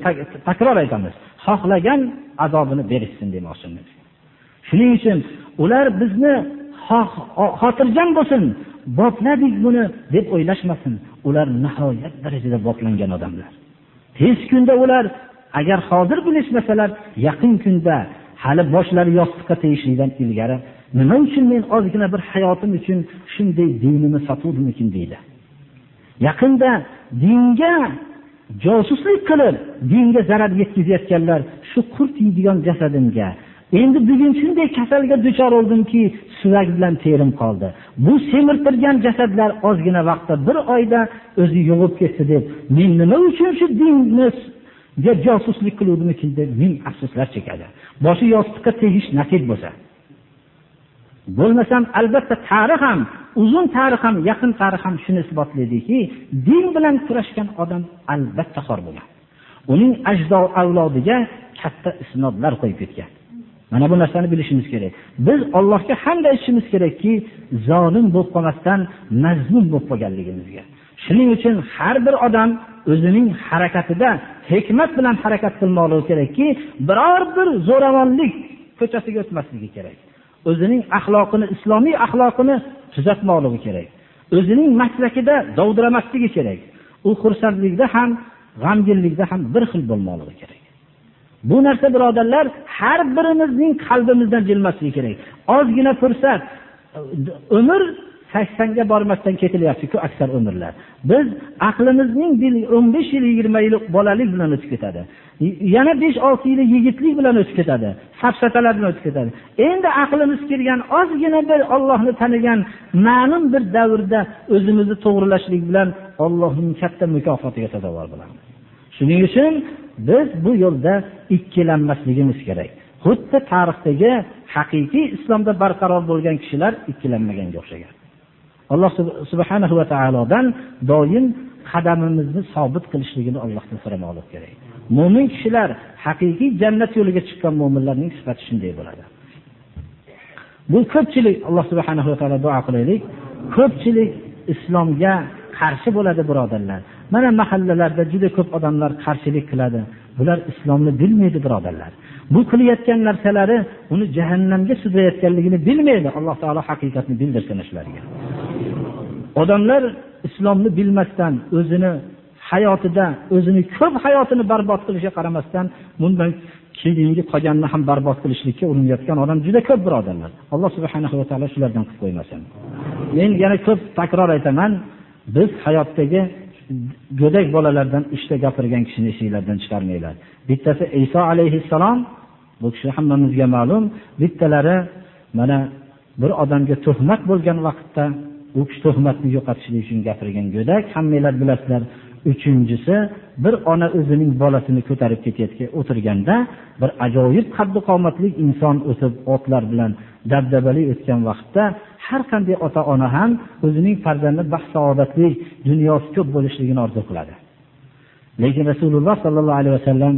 takror aytamiz. Xohlagan azobini berishsin demoqchimiz. Shuning uchun ular bizni xotirjam bo'lsin bopladik buni deb o'ylashmasin. Ular nihoyat darajada boplangan odamlar. Tez kunda ular agar hozir bilishmasalar yaqin kunda hali boshlari yostiqqa tegishlikdan ilgari nima uchun men ozgina bir hayotim uchun shunday dinimni sotuvdimikin deydi. Yaqinda dinga josuslik qilib dinga zarar yetkazayotganlar shu qurt yeydigan jasadimga endi bugun shunday kasalga duchor bo'ldimki suyak bilan terim qoldi. Bu semirtirgan jasadlar ozgina vaqtda bir oyda o'zi yo'g'ib ketdi deb men nima uchun shu dinni josuslik qiluvdimikin deb ming afsuslar chekadi. Boshi yostiqqa tegish nasib bo'lsa. Bo'lmasam albatta tarix ham uzun tarix ham yaqin tarix ham shuni isbotlaydiki din bilan kurashgan odam albatta xor bo'lgan uning ajdod avlodiga katta isnodlar qo'yib ketgan. Mana bu narsani bilishimiz kerak. Biz allohga hamda aytishimiz kerakki zolim bo'lib qolmasdan mazlum bo'lib qolganligimizga. Shuning uchun har bir odam o'zining harakatida hikmat bilan harakat qilmoqligi kerakki biror bir zo'ravonlik ko'chasiga o'tmasligi kerak. O'zining axloqini islomiy axloqini tuzatmoqligi kerak. O'zining maslakida dovdiramasligi kerak. U xursandlikda ham g'amginlikda ham bir xil bo'lmoqligi kerak. Bu narsa birodarlar har birimizning qalbimizdan jilmasligi kerak. Ozgina fursat umr saksonga bormasdan ketilyaptiku aksar umrlar. Biz aqlimizning o'n besh yil yigirma yil bolalik bilan o'tib ketadi. Yana besh olti yili yigitlik bilan o'tib ketadi. Safsatalar bilan o'tib ketadi. Endi aqlimiz kirgan ozgina bir ollohni tanigan ma'lum bir davrda o'zimizni to'g'rilashlik bilan ollohning katta mukofotiga sazovor bo'lamiz shuning uchun biz bu yo'lda ikkilanmasligimiz kerak. Xuddi tarixdagi haqiqiy islomda barqaror bo'lgan kishilar ikkilanmaganga o'xshagan. Alloh subhanahu va taolodan doim qadamimizni sobit qilishligini allohdan so'ramoqlik kerak. Mo'min kishilar haqiqiy jannat yo'liga chiqqan mo'minlarning sifati shunday bo'ladi. Bu ko'pchilik alloh subhanahu va taolo duo qilaylik ko'pchilik islomga qarshi bo'ladi birodarlar. Mana mahallalarda juda ko'p odamlar qarshilik qiladi. Bular islomni bilmaydi birodarlar. Bu qilayotgan narsalari uni jahannamga sudrayotganligini bilmaydi. Alloh taolo haqiqatni bildirsin shularga odamlar islomni bilmasdan o'zini hayotida o'zini ko'p hayotini barbod qilishiga qaramasdan bundan keyingi qolganini ham barbod qilishlikka urinayotgan odam juda ko'p birodarlar. Alloh subhana va taolo shulardan qilib qo'ymasin. Men yana ko'p takror aytaman biz hayotdagi go'dak bolalardan uchta gapirgan kishini esinglardan chiqarmanglar. Bittasi iso alayhissalom bu kishi hammamizga ma'lum bittalari mana bir odamga tuhmat bo'lgan vaqtda u kishi tuhmatni yo'qotishlik uchun gapirgan go'dak. Hammanglar bilasizlar uchinchisi bir ona o'zining bolasini ko'tarib ketayotgan o'tirganda bir ajoyib qaddi qomatli inson o'sib otlar bilan dabdabali o'tgan vaqtda har qanday ota ona ham o'zining farzandi baxt saodatli dunyosi ko'p bo'lishligini orzu qiladi. Lekin rasululloh sollallohu alayhi vasallam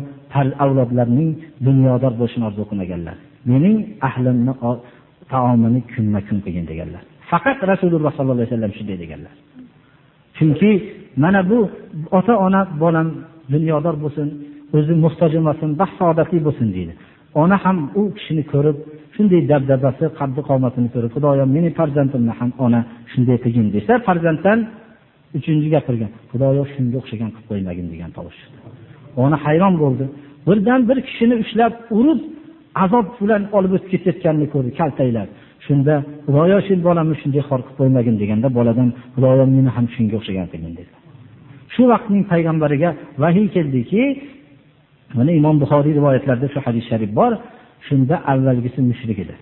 avlodlarning dunyodor bo'lishini orzu qilmaganlar. Mening ahlimni taomini kunma kun qilgin deganlar. Faqat rasululloh sollallohu alayhi vasallam shunday deganlar. Chunki mana bu ota ona bolam dunyodor bo'lsin o'zi muhtoj emasin baxt saodatli bo'lsin deydi. Ona ham u kishini ko'rib shunday dabdabasi qaddi qomatini ko'rib xudoyo meni farzandimni ham ona shunday qilgin desa farzanddan uchinchi gapirgan xudoyo shunga o'xshagan qilib qo'ymagin degan tovush ona hayron bo'ldi. Birdan bir kishini ushlab urib azob bilan olib o'tib ketayotganini ko'rdi kaltaklab shunda iloyo shu bolamni shunday xor qilib qo'ymagin deganda boladan iloyo meni ham shunga o'xshagan qilgin dedi shu vaqtning payg'ambariga vahiy keldiki mana imom buxoriy rivoyatlarida shu hadis sharif bor shunda avvalgisi mushrik edi.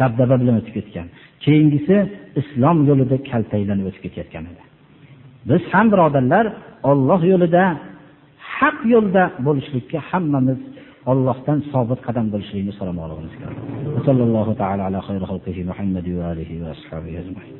Dabdaba bilan o'tib ketgan keyingisi islom yo'lida kaltaklanib o'tib ketayotgan edi. Biz ham birodarlar olloh yo'lida haq yo'lda bo'lishlikka hammamiz Allohdan sobit qadam bo'lishligini so'ramoqligimiz kerak sallallohu taala ala xayr xalqihi Muhammad va alihi va ashabihi ajmain